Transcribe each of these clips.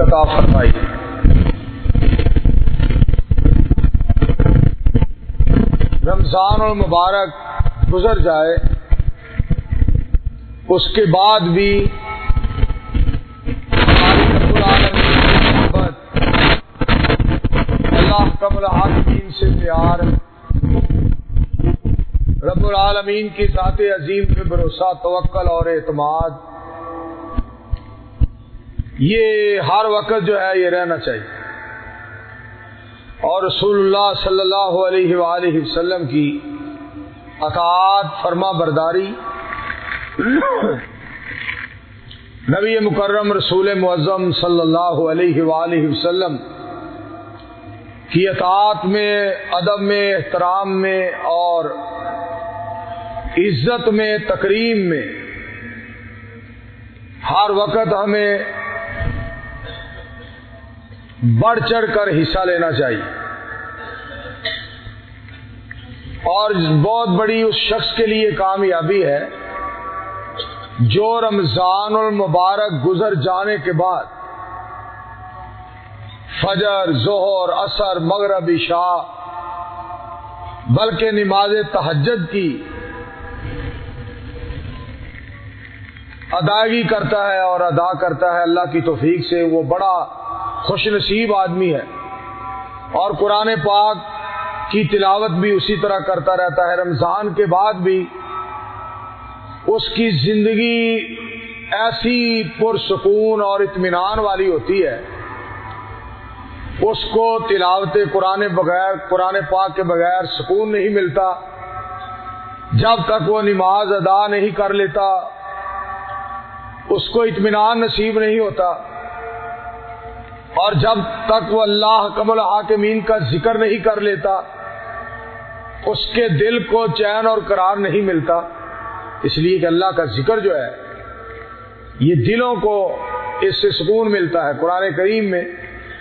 عطا فرمائی۔ رمضان المبارک گزر جائے، اس کے بعد بھی اللہ قبل عالمین سے پیار رب العالمین کی ذات عظیم پہ بھروسہ، توکل اور اعتماد۔ یہ ہر وقت جو ہے یہ رہنا چاہیے۔ اور رسول اللہ صلی اللہ علیہ وآلہ وسلم کی اطاعت، فرما برداری۔ نبی مکرم رسول معظم صلی اللہ علیہ وآلہ وسلم کی اطاعت میں، ادب میں، احترام میں اور عزت میں تقریم میں ہر وقت ہمیں بڑھ چڑھ کر حصہ لینا چاہیے۔ اور بہت بڑی اس شخص کے لیے کامیابی ہے جو رمضان المبارک گزر جانے کے بعد فجر، ظہر اثر مغرب شاہ بلکہ نماز تحجد کی ادائیگی کرتا ہے اور ادا کرتا ہے۔ اللہ کی توفیق سے وہ بڑا خوش نصیب آدمی ہے۔ اور قرآن پاک کی تلاوت بھی اسی طرح کرتا رہتا ہے۔ رمضان کے بعد بھی اس کی زندگی ایسی پرسکون اور اطمینان والی ہوتی ہے۔ اس کو تلاوت قرآن بغیر، قرآن پاک کے بغیر سکون نہیں ملتا۔ جب تک وہ نماز ادا نہیں کر لیتا، اس کو اطمینان نصیب نہیں ہوتا۔ اور جب تک وہ اللہ قبل حاکمین کا ذکر نہیں کر لیتا، اس کے دل کو چین اور قرار نہیں ملتا۔ اس لیے کہ اللہ کا ذکر جو ہے، یہ دلوں کو اس سے سکون ملتا ہے۔ قرآن کریم میں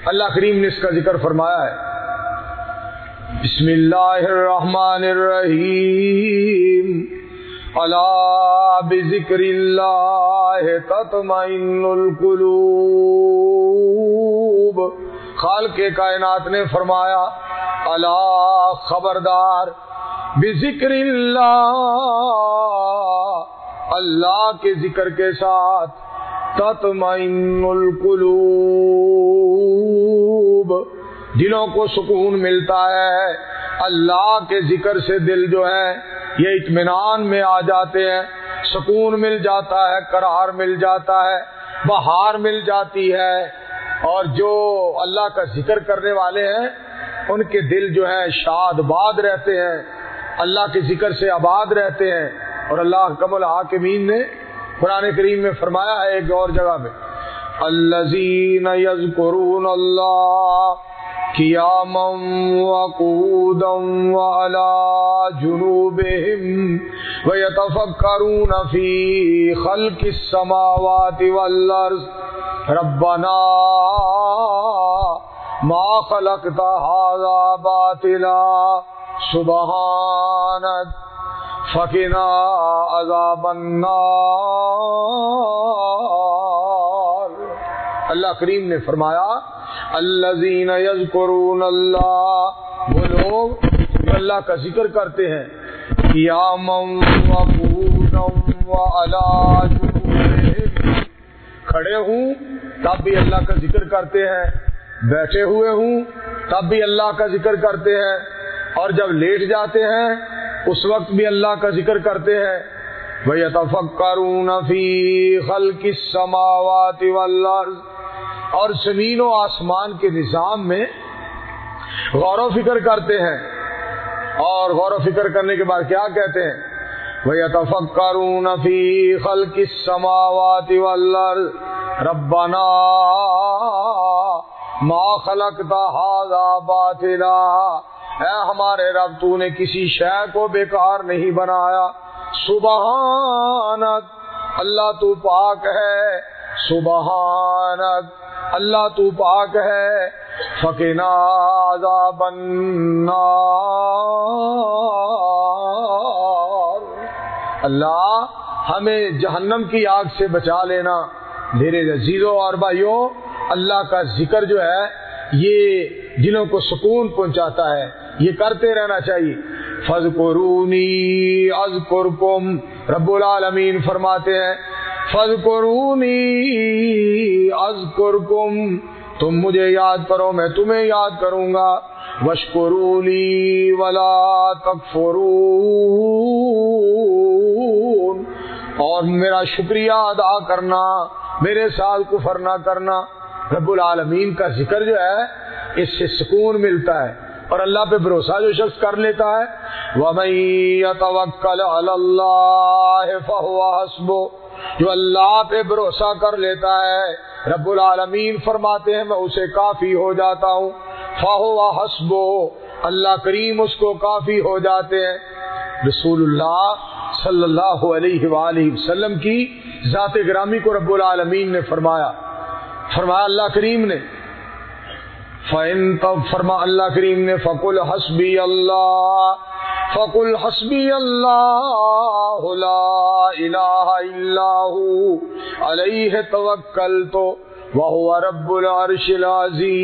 اللہ کریم نے اس کا ذکر فرمایا ہے۔ بسم اللہ الرحمن الرحیم۔ اللہ بذکر اللہ تطمئن القلوب خالق کائنات نے فرمایا اللہ خبردار بذکر اللہ اللہ کے ذکر کے ساتھ تطمئن القلوب دلوں کو سکون ملتا ہے۔ اللہ کے ذکر سے دل جو ہے، یہ اطمینان میں آ جاتے ہیں۔ سکون مل جاتا ہے، قرار مل جاتا ہے، بہار مل جاتی ہے۔ اور جو اللہ کا ذکر کرنے والے ہیں، ان کے دل جو ہے شاد باد رہتے ہیں۔ اللہ کے ذکر سے آباد رہتے ہیں۔ اور اللہ قبل حاکمین نے قرآن کریم میں فرمایا ہے ایک اور جگہ میں، الذین یذکرون اللہ قیاما وقودا وعلا جنوبهم ويتفکرون فی خلق السماوات والارض ربنا ما خلقت هذا باطلا. سبحانك فقنا عذاب النار. اللہ کریم نے فرمایا الذین یذکرون اللہ۔ وہ لوگ جو اللہ کا ذکر کرتے ہیں۔ قیاما وقودا وعلا جنوبهم کھڑے ہوں، تب بھی اللہ کا ذکر کرتے ہیں۔ بیٹھے ہوئے ہوں، تب بھی اللہ کا ذکر کرتے ہیں۔ اور جب لیٹ جاتے ہیں، اس وقت بھی اللہ کا ذکر کرتے ہیں۔ وَيَتَفَكَّرُونَ فِي خَلْقِ السَّمَاوَاتِ وَالْأَرْضِ۔ اور زمین و آسمان کے نظام میں غور و فکر کرتے ہیں۔ اور غور و فکر کرنے کے بعد کیا کہتے ہیں؟ وَيَتَفَكَّرُونَ فِي خَلْقِ السَّمَاوَاتِ وَالْأَرْضِ۔ رَبَّنَا ما خلقت هذا باطلا۔ اے ہمارے رب، تو نے کسی شے کو بیکار نہیں بنایا۔ سبحانک، اللہ تو پاک ہے۔ سبحانک اللہ تو پاک ہے، فقنا عذاب النار۔ اللہ، ہمیں جہنم کی آگ سے بچا لینا۔ میرے عزیزوں اور بھائیوں، اللہ کا ذکر جو ہے، یہ دلوں کو سکون پہنچاتا ہے۔ یہ کرتے رہنا چاہیے۔ فض قرونی از رب العالمین فرماتے ہیں فض قرونی از تم مجھے یاد کرو، میں تمہیں یاد کروں گا۔ وشکرونی ولا تکفرون۔ اور میرا شکریہ ادا کرنا، میرے ساتھ کفر نہ کرنا۔ رب العالمین کا ذکر جو ہے، اس سے سکون ملتا ہے۔ اور اللہ پہ بھروسہ جو شخص کر لیتا ہے جو اللہ پہ بھروسہ کر لیتا ہے، رب العالمین فرماتے ہیں، میں اسے کافی ہو جاتا ہوں۔ فہو حسبو اللہ کریم اس کو کافی ہو جاتے ہیں۔ رسول اللہ صلی اللہ علیہ وآلہ وسلم کی ذات گرامی کو رب العالمین نے فرمایا۔ فرمایا اللہ کریم نے۔ تب فرما اللہ کریم نے فکل حسبی اللہ۔ فکل حسبی اللہ لا الہ الا علیہ توکل تو رب العرش العظیم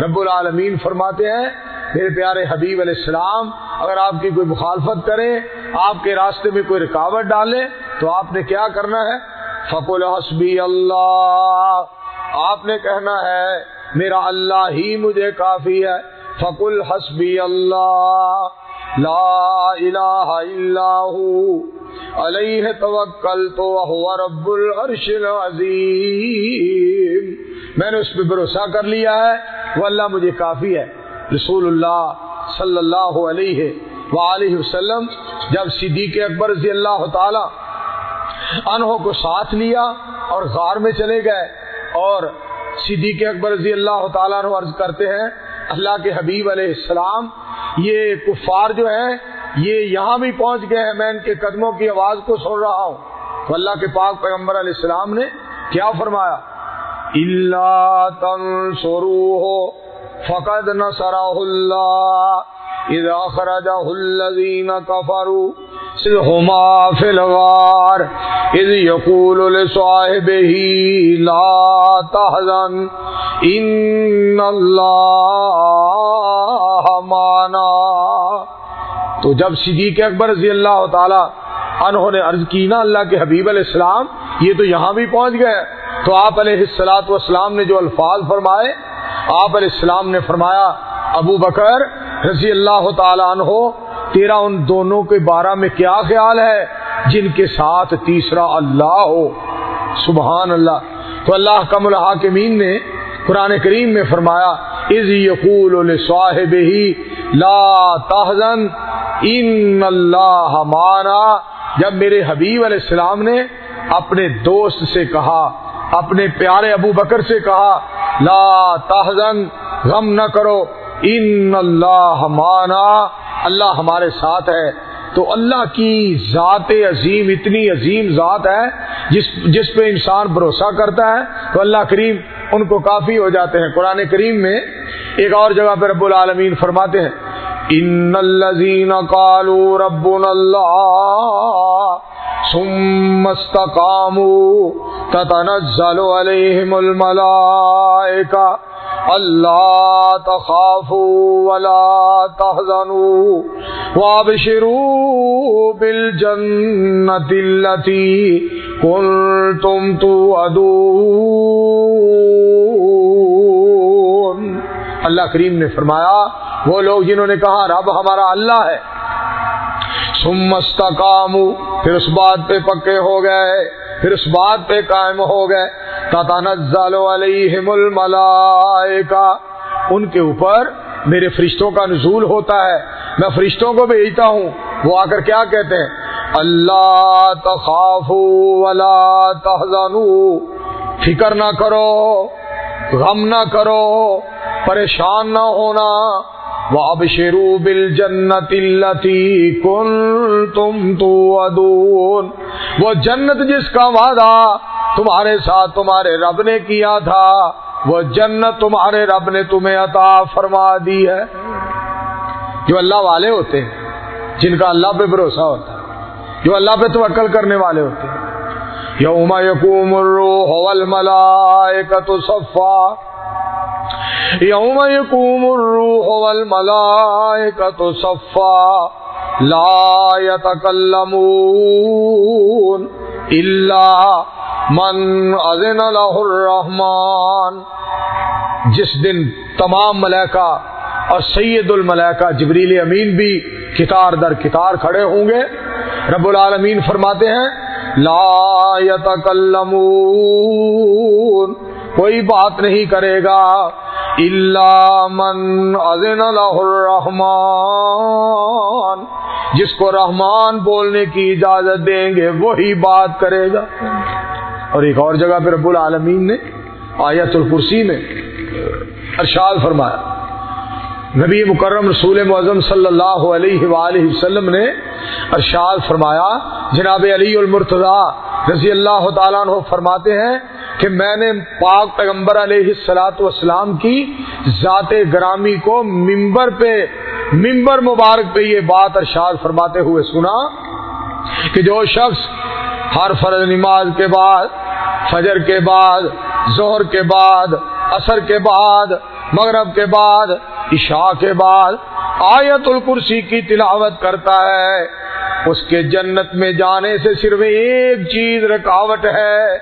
رب العالمین فرماتے ہیں، میرے پیارے حبیب علیہ السلام، اگر آپ کی کوئی مخالفت کرے آپ کے راستے میں کوئی رکاوٹ ڈالے تو آپ نے کیا کرنا ہے؟ فکل حسبی اللہ آپ نے کہنا ہے میرا اللہ ہی مجھے کافی ہے۔ فکل حسبی اللہ، لا الہ الا ہو۔ علیہ توکل تو وہو رب العرش العظیم۔ میں نے اس پہ بھروسہ کر لیا ہے۔ وہ اللہ مجھے کافی ہے۔ رسول اللہ صلی اللہ علیہ وآلہ وسلم جب صدیق اکبر رضی اللہ تعالی انہوں کو ساتھ لیا اور غار میں چلے گئے اور صدیق اکبر رضی اللہ تعالیٰ عنہ عرض کرتے ہیں، اللہ کے حبیب علیہ السلام، یہ کفار جو ہیں، یہ یہاں بھی پہنچ گئے ہیں، میں ان کے قدموں کی آواز کو سن رہا ہوں۔ تو اللہ کے پاک پیغمبر علیہ السلام نے کیا فرمایا؟ اللہ تنسرو ہو فقد نصرہ اللہ اذا خرجہ الذین کفروا سلہما فی الغار اذ یقول لصاحبه لا تحزن ان اللہ مانا تو جب صدیق اکبر رضی اللہ تعالی انہوں نے عرض کی نا اللہ کے حبیب علیہ السلام، یہ تو یہاں بھی پہنچ گئے۔ تو آپ علیہ السلاۃ والسلام نے جو الفاظ فرمائے، آپ علیہ السلام نے فرمایا، ابو بکر رضی اللہ تعالی عنہ تیرا ان دونوں کے بارہ میں کیا خیال ہے؟ جن کے ساتھ تیسرا اللہ ہو۔ سبحان اللہ۔ تو اللہ کم الحاکمین نے قرآن کریم میں فرمایا از یقول صاحب ہی لا تحزن، ان اللہ مانا جب میرے حبیب علیہ السلام نے اپنے دوست سے کہا، اپنے پیارے ابو بکر سے کہا، لا تحزن، غم نہ کرو، ان اللہ مانا اللہ ہمارے ساتھ ہے، تو اللہ کی ذات عظیم، اتنی عظیم ذات ہے، جس جس پہ انسان بھروسہ کرتا ہے، تو اللہ کریم ان کو کافی ہو جاتے ہیں۔ قرآن کریم میں ایک اور جگہ پہ رب العالمین فرماتے ہیں، ان الذين قالوا ربنا الله ثم استقاموا. تتنزل عليهم الملائكه اللہ تخافوا ولا تحزنوا. وابشروا بالجنة التي كنتم توعدون. اللہ کریم نے فرمایا، وہ لوگ جنہوں نے کہا، رب ہمارا اللہ ہے. سمستا کام پھر اس بات پہ پکے ہو گئے، پھر اس بات پہ قائم ہو گئے۔ تتنزل علیہم الملائکہ۔ ان کے اوپر میرے فرشتوں کا نزول ہوتا ہے۔ میں فرشتوں کو بھیجتا ہوں۔ وہ آ کر کیا کہتے ہیں؟ اللہ تخافو ولا تحزنو فکر نہ کرو، غم نہ کرو، پریشان نہ ہونا۔ وابشروا بالجنت التي كنتم توعدون وہ جنت جس کا وعدہ تمہارے ساتھ تمہارے رب نے کیا تھا، وہ جنت تمہارے رب نے تمہیں عطا فرما دی ہے۔ جو اللہ والے ہوتے ہیں، جن کا اللہ پہ بھروسہ ہوتا ہے، جو اللہ پہ توکل کرنے والے ہوتے ہیں۔ یوم یقوم الروح والملائکۃ صفا یوم یقوم الروح والملائکۃ صفا لا يتكلمون الا من اذن له الرحمن جس دن تمام ملائکہ اور سید الملائکہ جبریل امین بھی کتار در کتار کھڑے ہوں گے۔ رب العالمین فرماتے ہیں، لا يتكلمون کوئی بات نہیں کرے گا۔ الا من اذن له جس کو رحمان بولنے کی اجازت دیں گے، وہی بات کرے گا۔ اور ایک اور جگہ پہ رب العالمین نے آیت الکرسی میں ارشاد فرمایا۔ نبی مکرم رسول معظم صلی اللہ علیہ وآلہ وسلم نے ارشاد فرمایا، جناب علی المرتضی رضی اللہ تعالیٰ عنہ فرماتے ہیں کہ میں نے پاک پیغمبر علیہ السلاۃ والسلام کی ذات گرامی کو ممبر پہ ممبر مبارک پہ یہ بات ارشاد فرماتے ہوئے سنا کہ جو شخص ہر فرض نماز کے بعد، فجر کے بعد، ظہر کے بعد اثر کے بعد، مغرب کے بعد، عشاء کے بعد آیت الکرسی کی تلاوت کرتا ہے، اس کے جنت میں جانے سے صرف ایک چیز رکاوٹ ہے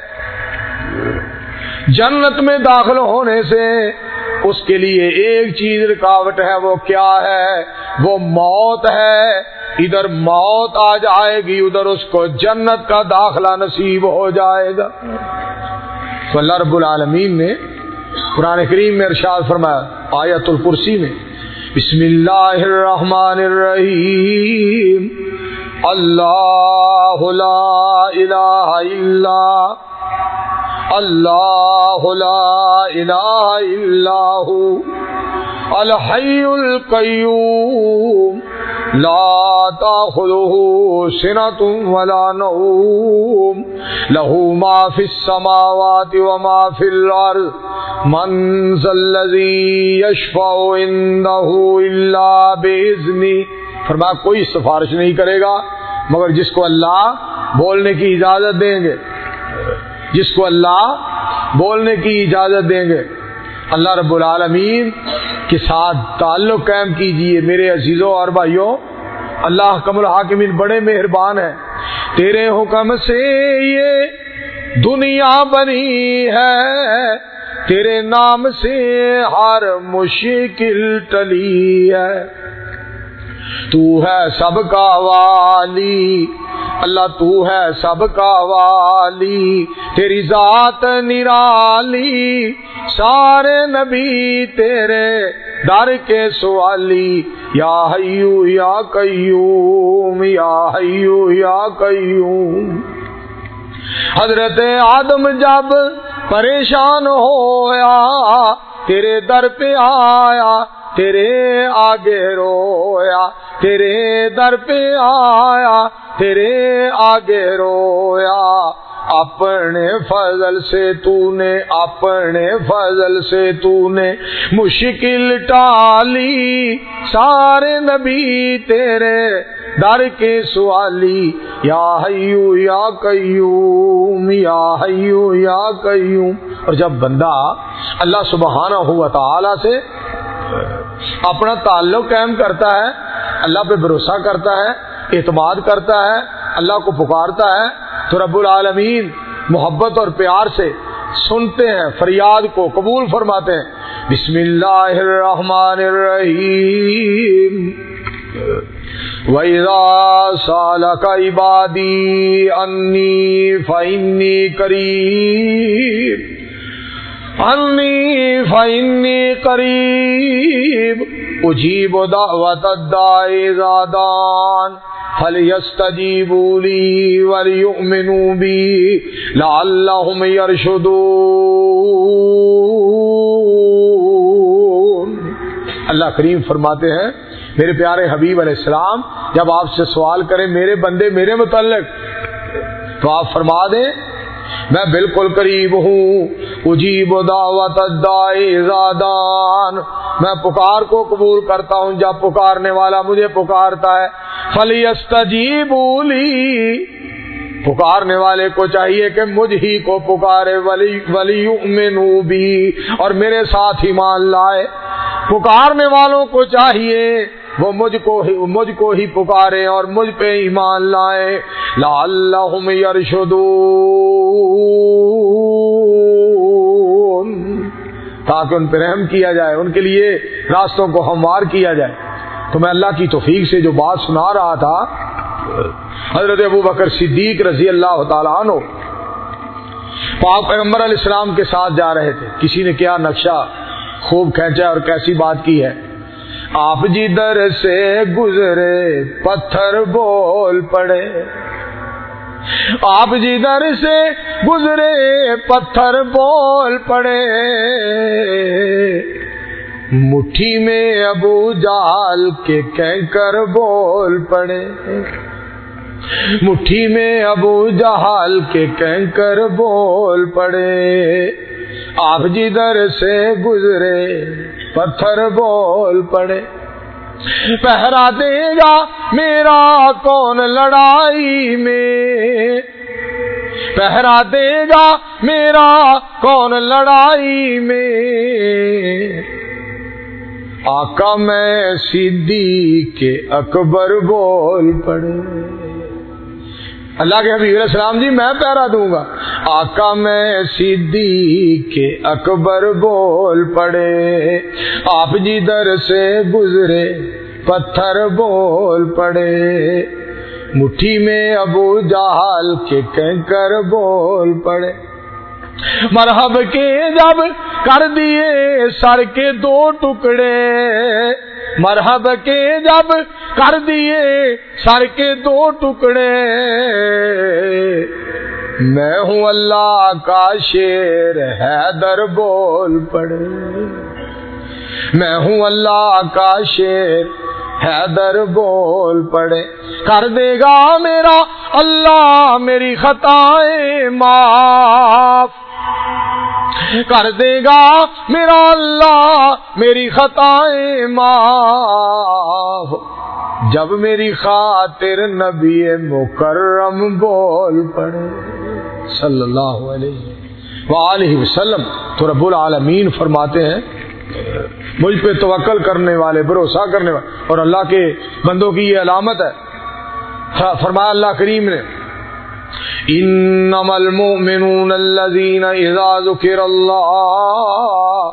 جنت میں داخل ہونے سے اس کے لیے ایک چیز رکاوٹ ہے، وہ کیا ہے؟ وہ موت ہے۔ ادھر موت آ جائے گی، ادھر اس کو جنت کا داخلہ نصیب ہو جائے گا۔ تو اللہ رب العالمین نے قرآن کریم میں ارشاد فرمایا، آیت الکرسی میں، بسم اللہ الرحمن الرحیم۔ اللہ لا الہ الا اللہ لا الہ الا ہو، الحی القیوم، لا تاخذه سنة ولا نوم له ما في السماوات وما في الأرض من ذا الذي يشفع عنده إلا بإذنه فرمایا، کوئی سفارش نہیں کرے گا، مگر جس کو اللہ بولنے کی اجازت دیں گے۔ جس کو اللہ بولنے کی اجازت دیں گے۔ اللہ رب العالمین کے ساتھ تعلق قائم کیجیے میرے عزیزوں اور بھائیوں۔ اللہ کم الحاکمین بڑے مہربان ہیں۔ تیرے حکم سے یہ دنیا بنی ہے۔ تیرے نام سے ہر مشکل ٹلی ہے۔ تو ہے سب کا والی۔ اللہ تو ہے سب کا والی، تیری ذات نرالی، سارے نبی تیرے در کے سوالی، یا حیو یا قیوم، یا حیو یا قیوم۔ حضرت آدم جب پریشان ہویا، تیرے در پہ آیا تیرے آگے رویا، تیرے در پہ آیا، تیرے آگے رویا۔ اپنے فضل سے تو نے اپنے فضل سے تو نے مشکل ٹالی۔ سارے نبی تیرے در کے سوالی۔ یا حیو یا قیوم، یا حیو یا قیوم۔ اور جب بندہ اللہ سبحانہ ہوا تعالی سے اپنا تعلق قائم کرتا ہے، اللہ پہ بھروسہ کرتا ہے، اعتماد کرتا ہے، اللہ کو پکارتا ہے، تو رب العالمین محبت اور پیار سے سنتے ہیں، فریاد کو قبول فرماتے ہیں۔ بسم اللہ الرحمن الرحیم۔ وَإِذَا سَأَلَكَ عِبَادِي أَنِّي فَإِنِّي قَرِيبٌ۔ انی فإنی قریب اجیب دعوت الدائی زادان فلیستجیبوا لی ولیؤمنوا بی لعلہم یرشدون اللہ کریم فرماتے ہیں، میرے پیارے حبیب علیہ السلام، جب آپ سے سوال کریں میرے بندے میرے متعلق تو آپ فرما دیں، میں بالکل قریب ہوں اجیب دعوت زادان۔ میں پکار کو قبول کرتا ہوں، جب پکارنے والا مجھے پکارتا ہے۔ فلی پکارنے والے کو چاہیے کہ مجھ ہی کو پکارے، ولی ولی بھی اور میرے ساتھ ہی مان لائے۔ پکارنے والوں کو چاہیے وہ مجھ کو ہی مجھ کو ہی پکارے اور مجھ پہ ایمان لائے۔ لعلہم یرشدون۔ تاکہ ان پہ رحم کیا جائے، ان کے لیے راستوں کو ہموار کیا جائے۔ تو میں اللہ کی توفیق سے جو بات سنا رہا تھا، حضرت ابو بکر صدیق رضی اللہ تعالیٰ عنہ، پاک پیغمبر علیہ السلام کے ساتھ جا رہے تھے۔ کسی نے کیا، نقشہ خوب کھینچا اور کیسی بات کی ہے؟ آپ جی در سے گزرے، پتھر بول پڑے۔ آپ جی در سے گزرے، پتھر بول پڑے۔ مٹھی میں ابو جال کے کینکر بول پڑے۔ مٹھی میں ابو جہال کے کینکر بول پڑے۔ آپ جی جدھر سے گزرے پتھر بول پڑے۔ پہرا دے گا میرا کون لڑائی میں۔ پہرا دے گا میرا کون لڑائی میں۔ آقا میں سدی کے اکبر بول پڑے۔ اللہ کے حبیب علیہ السلام جی میں پیرا دوں گا۔ آقا میں سدی کے اکبر بول پڑے، آپ جی در سے گزرے، پتھر بول پڑے۔ مٹھی میں ابو جہال کے کنکر بول پڑے۔ مرحب کے جب کر دیے سر کے دو ٹکڑے۔ مرحب کے جب کر دیے سر کے دو ٹکڑے۔ میں ہوں اللہ کا شیر، حیدر بول پڑے۔ میں ہوں اللہ کا شیر، حیدر بول پڑے۔ کر دے گا میرا اللہ، میری خطائیں معاف۔ کر دے گا میرا اللہ، میری خطائیں معاف۔ جب میری خاطر نبی مکرم بول پڑے۔ صلی اللہ علیہ وآلہ وسلم۔ تو رب العالمین فرماتے ہیں، مجھ پہ توکل کرنے والے، بھروسہ کرنے والے، اور اللہ کے بندوں کی یہ علامت ہے۔ فرمایا اللہ کریم نے انما المؤمنون الذين اذا ذكر الله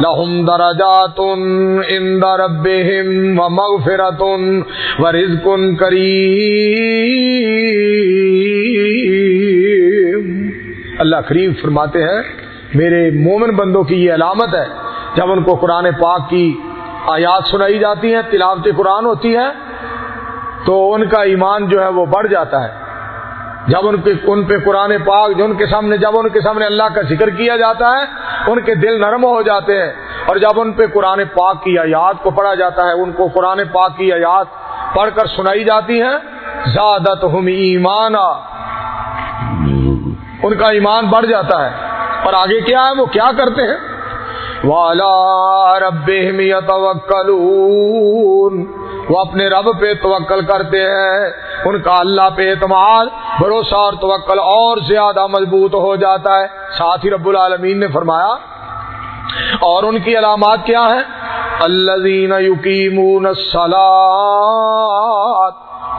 لهم درجات عند ربهم ومغفرة ورزق کریم اللہ کریم فرماتے ہیں، میرے مومن بندوں کی یہ علامت ہے، جب ان کو قرآن پاک کی آیات سنائی جاتی ہیں، تلاوت قرآن ہوتی ہے تو ان کا ایمان جو ہے وہ بڑھ جاتا ہے۔ جب ان پہ ان پہ قرآن پاک جو ان کے سامنے جب ان کے سامنے اللہ کا ذکر کیا جاتا ہے، ان کے دل نرم ہو جاتے ہیں۔ اور جب ان پہ قرآن پاک کی آیات کو پڑھا جاتا ہے، ان کو قرآن پاک کی آیات پڑھ کر سنائی جاتی ہیں زیادت ہم ایمان ان کا ایمان بڑھ جاتا ہے۔ اور آگے کیا ہے؟ وہ کیا کرتے ہیں؟ والا رب وہ اپنے رب پہ توکل کرتے ہیں۔ ان کا اللہ پہ اعتماد، بھروسہ اور توکل اور زیادہ مضبوط ہو جاتا ہے۔ ساتھ ہی رب العالمین نے فرمایا، اور ان کی علامات کیا ہیں؟ الذین یقیمون الصلاۃ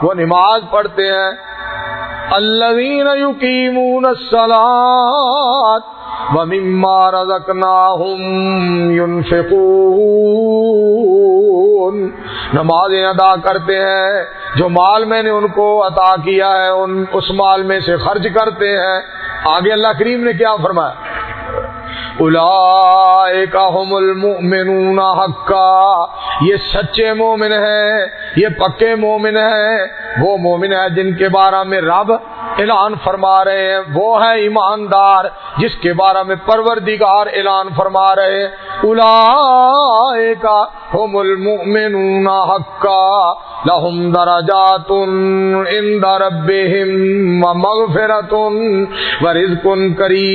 وہ نماز پڑھتے ہیں۔ الذین یقیمون الصلاۃ وَمِمَّا رَزَقْنَاهُمْ ينفقون۔ نمازیں ادا کرتے ہیں، جو مال میں نے ان کو عطا کیا ہے، ان اس مال میں سے خرچ کرتے ہیں۔ آگے اللہ کریم نے کیا فرمایا؟ المؤمنون حقا۔ یہ سچے مومن ہیں، یہ پکے مومن ہیں۔ وہ مومن ہے جن کے بارے میں رب اعلان فرما رہے ہیں۔ وہ ہے ایماندار، جس کے بارے میں پروردگار اعلان فرما رہے ہیں۔ الا هم المؤمنون حقا۔ لهم درجات عند ربهم ومغفرة ورزق کریم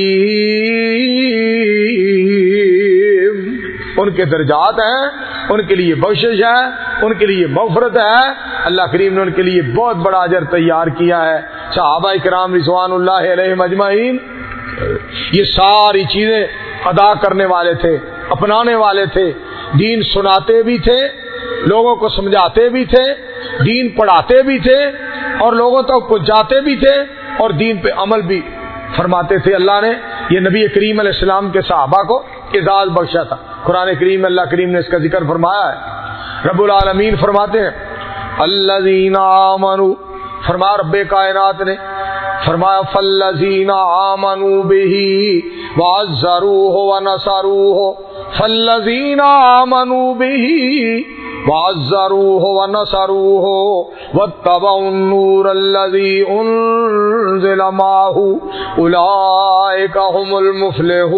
ان کے درجات ہیں، ان کے لیے بخشش ہے، ان کے لیے مغفرت ہے۔ اللہ کریم نے ان کے لیے بہت بڑا اجر تیار کیا ہے۔ صحابہ کرام رضوان اللہ علیہ مجمعین یہ ساری چیزیں ادا کرنے والے تھے، اپنانے والے تھے، دین سناتے بھی تھے۔ لوگوں کو سمجھاتے بھی تھے، دین پڑھاتے بھی تھے، اور لوگوں تک پہنچاتے بھی تھے، اور دین پہ عمل بھی فرماتے تھے۔ اللہ نے یہ نبی کریم علیہ السلام کے صحابہ کو اعزاز بخشا تھا۔ قرآن کریم اللہ کریم نے اس کا ذکر فرمایا ہے۔ رب العالمین فرماتے ہیں اللہ فرما رب کائنات نے فرمایا فلزین آمنو بہی وعزروہ ونصروہ۔ فلزین آمنو بہی وعزروہ ونصروہ واتبعوا النور الذي انزل معه اولئك هم المفلحون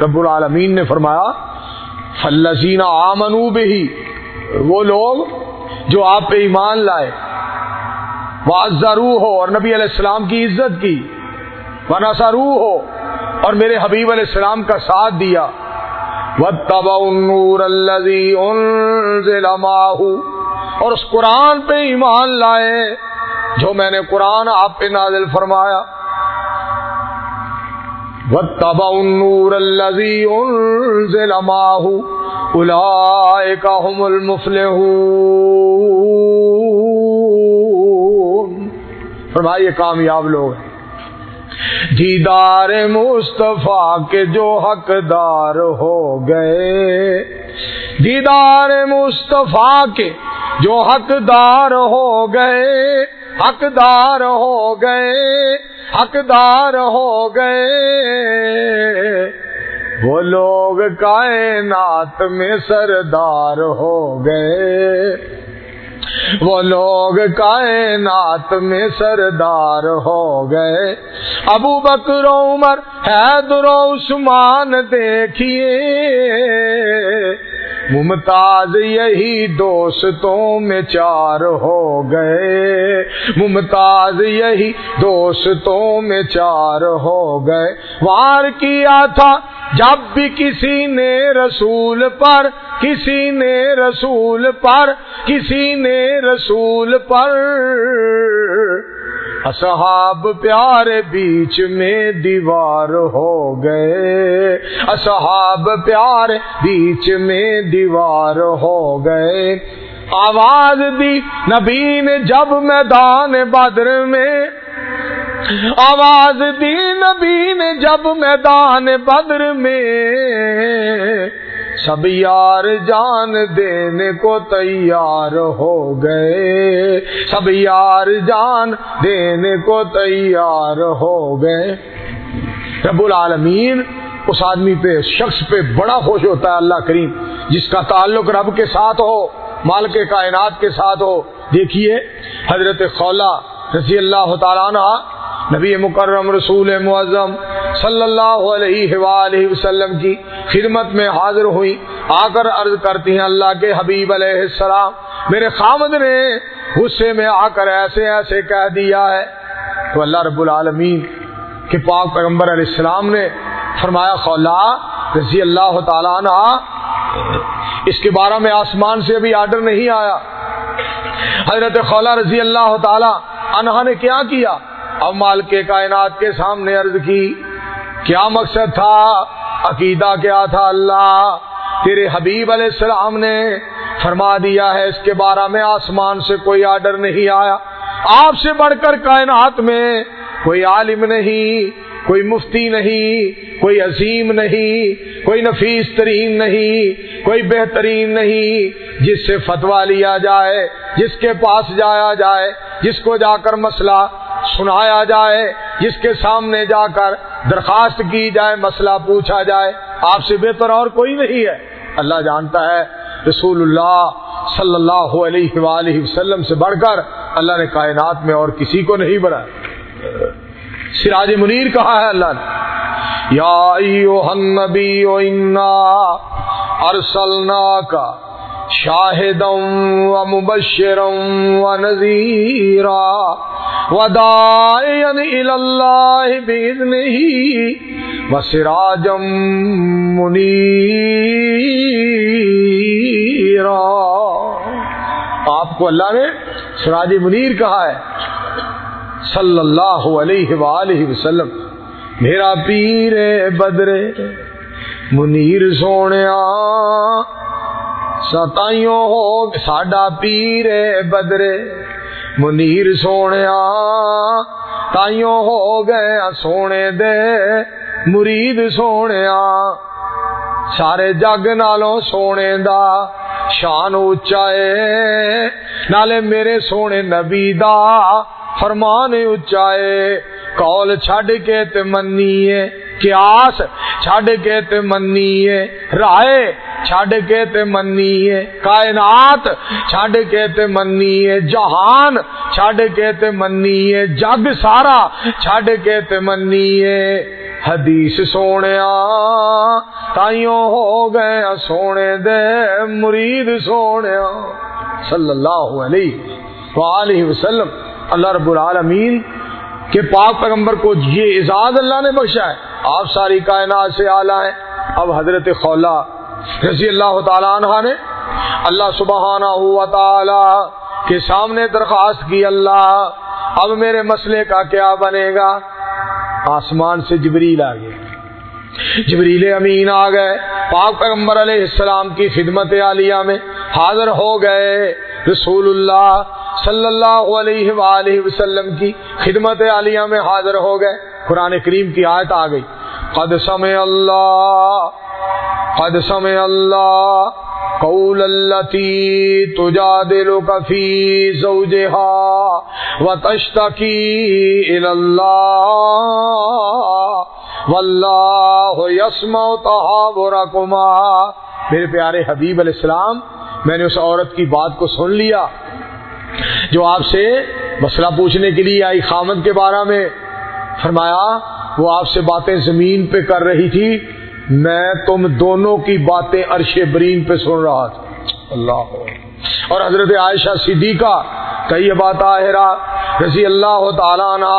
رب العالمین نے فرمایا فلزین آمنو بہی وہ لوگ جو آپ پہ ایمان لائے وہ ہو اور نبی علیہ السلام کی عزت کی وہ ہو اور میرے حبیب علیہ السلام کا ساتھ دیا۔ وہ تب نور اور اس قرآن پہ ایمان لائے، جو میں نے قرآن آپ پہ نازل فرمایا۔ وہ تب نور الزی ماہو هم المفلحون۔ فرمائیے، کامیاب لوگ ہیں۔ دیدار مصطفیٰ کے جو حقدار ہو گئے۔ دیدار مصطفیٰ کے جو حقدار ہو گئے۔ حقدار ہو گئے۔ حقدار ہو گئے۔ وہ لوگ کائنات میں سردار ہو گئے۔ وہ لوگ کائنات میں سردار ہو گئے۔ ابو بکر عمر حیدر عثمان دیکھیے۔ ممتاز یہی دوستوں میں چار ہو گئے۔ ممتاز یہی دوستوں میں چار ہو گئے۔ وار کیا تھا جب بھی کسی نے رسول پر، کسی نے رسول پر، کسی نے رسول پر۔ اصحاب پیارے بیچ میں دیوار ہو گئے۔ اصحاب پیارے بیچ میں دیوار ہو گئے۔ آواز دی نبی نے جب میدان بدر میں۔ آواز دی نبی نے جب میدان بدر میں۔ سب یار جان دینے کو تیار ہو گئے۔ سب یار جان دینے کو تیار ہو گئے۔ رب العالمین، اس آدمی پہ، شخص پہ بڑا خوش ہوتا ہے اللہ کریم، جس کا تعلق رب کے ساتھ ہو مال کے کائنات کے ساتھ ہو۔ دیکھیے، حضرت خولا رضی اللہ تعالیٰ نبی مکرم رسول معظم صلی اللہ علیہ وآلہ وسلم کی خدمت میں حاضر ہوئی۔ آ کر عرض کرتی ہیں اللہ کے حبیب علیہ السلام، میرے خامد نے غصے میں آ کر ایسے ایسے کہہ دیا ہے۔ تو اللہ رب العالمین کے پاک پیغمبر علیہ السلام نے فرمایا خولا رضی اللہ تعالیٰ عنہ، اس کے بارے میں آسمان سے ابھی آرڈر نہیں آیا۔ حضرت خولا رضی اللہ تعالی عنہ نے کیا کیا؟ اب مال کے کائنات کے سامنے عرض کی، کیا مقصد تھا؟ عقیدہ کیا تھا اللہ؟ تیرے حبیب علیہ السلام نے فرما دیا ہے، اس کے بارے میں آسمان سے کوئی آرڈر نہیں آیا۔ آپ سے بڑھ کر کائنات میں کوئی عالم نہیں۔ کوئی مفتی نہیں، کوئی عظیم نہیں، کوئی نفیس ترین نہیں، کوئی بہترین نہیں۔ جس سے فتوا لیا جائے، جس کے پاس جایا جائے، جس کو جا کر مسئلہ سنایا جائے، جس کے سامنے جا کر درخواست کی جائے، مسئلہ پوچھا جائے، آپ سے بہتر اور کوئی نہیں ہے۔ اللہ جانتا ہے، رسول اللہ صلی اللہ علیہ وآلہ وسلم سے بڑھ کر اللہ نے کائنات میں اور کسی کو نہیں بڑھا سراج منیر کہا ہے اللہ نے۔ یا ایوہ النبی انا ارسلناکا شاہدا و مبشرا و نذیرا ودائیا الاللہ بإذنہ و سراجا منیرا۔ آپ کو اللہ نے سراج منیر کہا ہے۔ صلی اللہ علیہ وآلہ وسلم۔ میرا پیر بدر منیر سونے ستائیوں ہو ساڈا پیر بدرے منیر سونے تائیوں ہو گئے سونے دے مرید سونے سارے جگ نالوں سونے دا شان اچا ہے۔ نالے میرے سونے نبی دا فرمان اچا ہے کول چھڈ کے تے منیے، قیاس چھڈ کے تے منیے، رائے چھڈ کے تے منیے، کائنات چھڈ کے تے منیے، جہان چھڈ کے تے منیے، جگ سارا چھڈ کے تے منیے۔ حدیث سونے تائیوں ہو گئے، سونے دے مرید سونے صلی اللہ علیہ وآلہ وسلم۔ اللہ رب العالمین کہ پاک پیغمبر کو یہ اعزاز اللہ نے بخشا ہے۔ آپ ساری کائنات سے آلہ ہیں۔ اب حضرت خولا رضی اللہ تعالیٰ عنہ نے اللہ سبحانہ ہوا تعالی کے سامنے درخواست کی، اللہ، اب میرے مسئلے کا کیا بنے گا؟ آسمان سے جبریل آ گئے۔ جبریل امین آ گئے۔ پاک پیغمبر علیہ السلام کی خدمت عالیہ میں حاضر ہو گئے۔ رسول اللہ صلی اللہ علیہ وآلہ وسلم کی خدمت عالیہ میں حاضر ہو گئے۔ قرآن کریم کی آیت آ گئی۔ قد سمع اللہ قد سمع اللہ قول التي تجادلك في زوجها وتشتكي الى الله والله يسمع تحاوركما میرے پیارے حبیب علیہ السلام، میں نے اس عورت کی بات کو سن لیا۔ جو آپ سے مسئلہ پوچھنے کے لیے آئی خامد کے بارے میں، فرمایا، وہ آپ سے باتیں زمین پہ کر رہی تھی، میں تم دونوں کی باتیں عرش برین پہ سن رہا تھا۔ اللہ اور حضرت عائشہ صدیقہ، کئی بات آہرا رضی اللہ تعالیٰ عنہ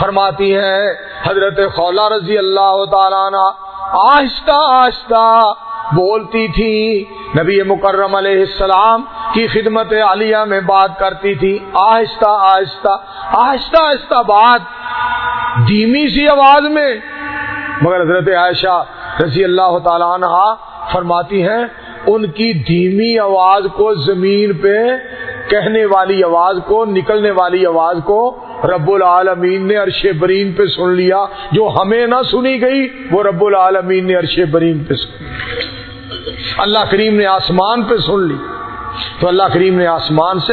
فرماتی ہیں، حضرت خولا رضی اللہ تعالیٰ عنہ، آہستہ آہستہ بولتی تھی۔ نبی مکرم علیہ السلام کی خدمت عالیہ میں بات کرتی تھی۔ آہستہ آہستہ آہستہ آہستہ بات۔ دھیمی سی آواز میں۔ مگر حضرت عائشہ رضی اللہ تعالیٰ عنہ فرماتی ہیں، ان کی دھیمی آواز کو زمین پہ کہنے والی آواز کو، نکلنے والی آواز کو رب العالمین نے عرش برین پہ سن لیا۔ جو ہمیں نہ سنی گئی، وہ رب العالمین نے عرش برین پہ سن اللہ کریم نے آسمان پہ سن لی۔ تو اللہ کریم نے آسمان سے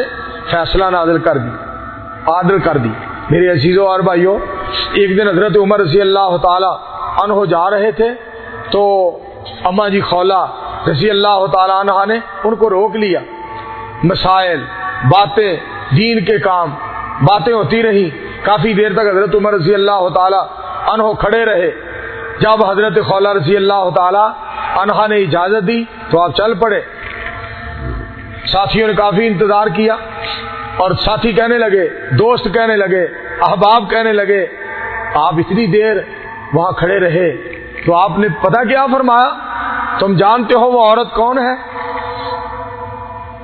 فیصلہ نازل کر دی۔ آرڈر کر دی۔ میرے عزیزوں اور بھائیوں، ایک دن حضرت عمر رضی اللہ تعالی انہو جا رہے تھے، تو اما جی خولا رضی اللہ تعالیٰ عنہ نے ان کو روک لیا۔ مسائل، باتیں، دین کے کام باتیں ہوتی رہی۔ کافی دیر تک حضرت عمر رضی اللہ تعالیٰ انہو کھڑے رہے۔ جب حضرت خولا رضی اللہ تعالیٰ عنہ نے اجازت دی تو آپ چل پڑے۔ ساتھیوں نے کافی انتظار کیا اور ساتھی کہنے لگے، دوست کہنے لگے، احباب کہنے لگے، آپ اتنی دیر وہاں کھڑے رہے تو آپ نے پتا کیا فرمایا؟ تم جانتے ہو وہ عورت کون ہے؟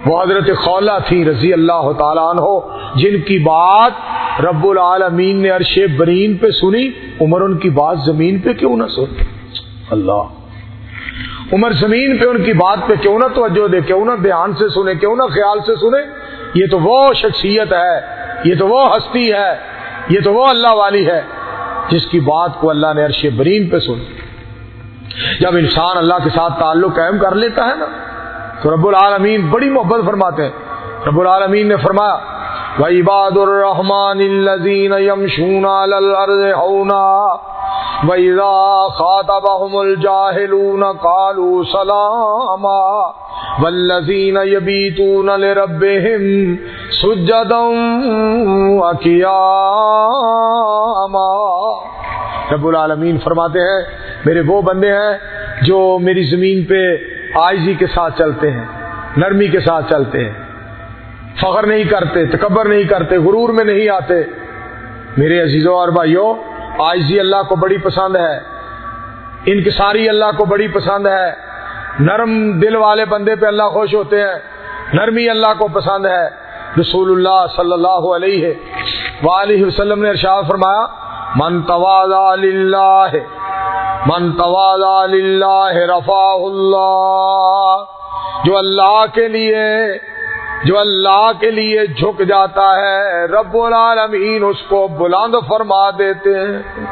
وہ حضرت خولا تھی رضی اللہ تعالیٰ عنہ۔ جن کی بات رب العالمین نے عرش برین پہ سنی، عمر ان کی بات زمین پہ کیوں نہ سنی اللہ۔ عمر زمین پہ ان کی بات پہ کیوں نہ توجہ دے، کیوں نہ دھیان سے سنے، کیوں نہ خیال سے سنے؟ یہ تو وہ شخصیت ہے، یہ تو وہ ہستی ہے، یہ تو وہ اللہ والی ہے جس کی بات کو اللہ نے عرش برین پہ سنی۔ جب انسان اللہ کے ساتھ تعلق قائم کر لیتا ہے نا، تو رب العالمین بڑی محبت فرماتے ہیں۔ رب العالمین نے فرمایا وَعِبَادُ الرَّحْمَنِ الَّذِينَ يَمْشُونَ عَلَى الْأَرْضِ حَوْنَا وَإِذَا خَاطَبَهُمُ الْجَاهِلُونَ قَالُوا سَلَامًا وَالَّذِينَ يَبِيتُونَ لِرَبِّهِمْ سُجَّدًا وَقِيَامًا رب العالمین فرماتے ہیں، میرے وہ بندے ہیں جو میری زمین پہ آئزی کے ساتھ چلتے ہیں، نرمی کے ساتھ چلتے ہیں۔ فخر نہیں کرتے، تکبر نہیں کرتے، غرور میں نہیں آتے۔ میرے عزیزوں اور بھائیوں آئزی اللہ کو بڑی پسند ہے۔ انکساری اللہ کو بڑی پسند ہے۔ نرم دل والے بندے پہ اللہ خوش ہوتے ہیں۔ نرمی اللہ کو پسند ہے۔ رسول اللہ صلی اللہ علیہ وآلہ وسلم نے ارشاد فرمایا، من تواضع للہ من تواضع للہ رفع اللہ۔ جو اللہ کے لیے جو اللہ کے لیے جھک جاتا ہے، رب العالمین اس کو بلند فرما دیتے ہیں۔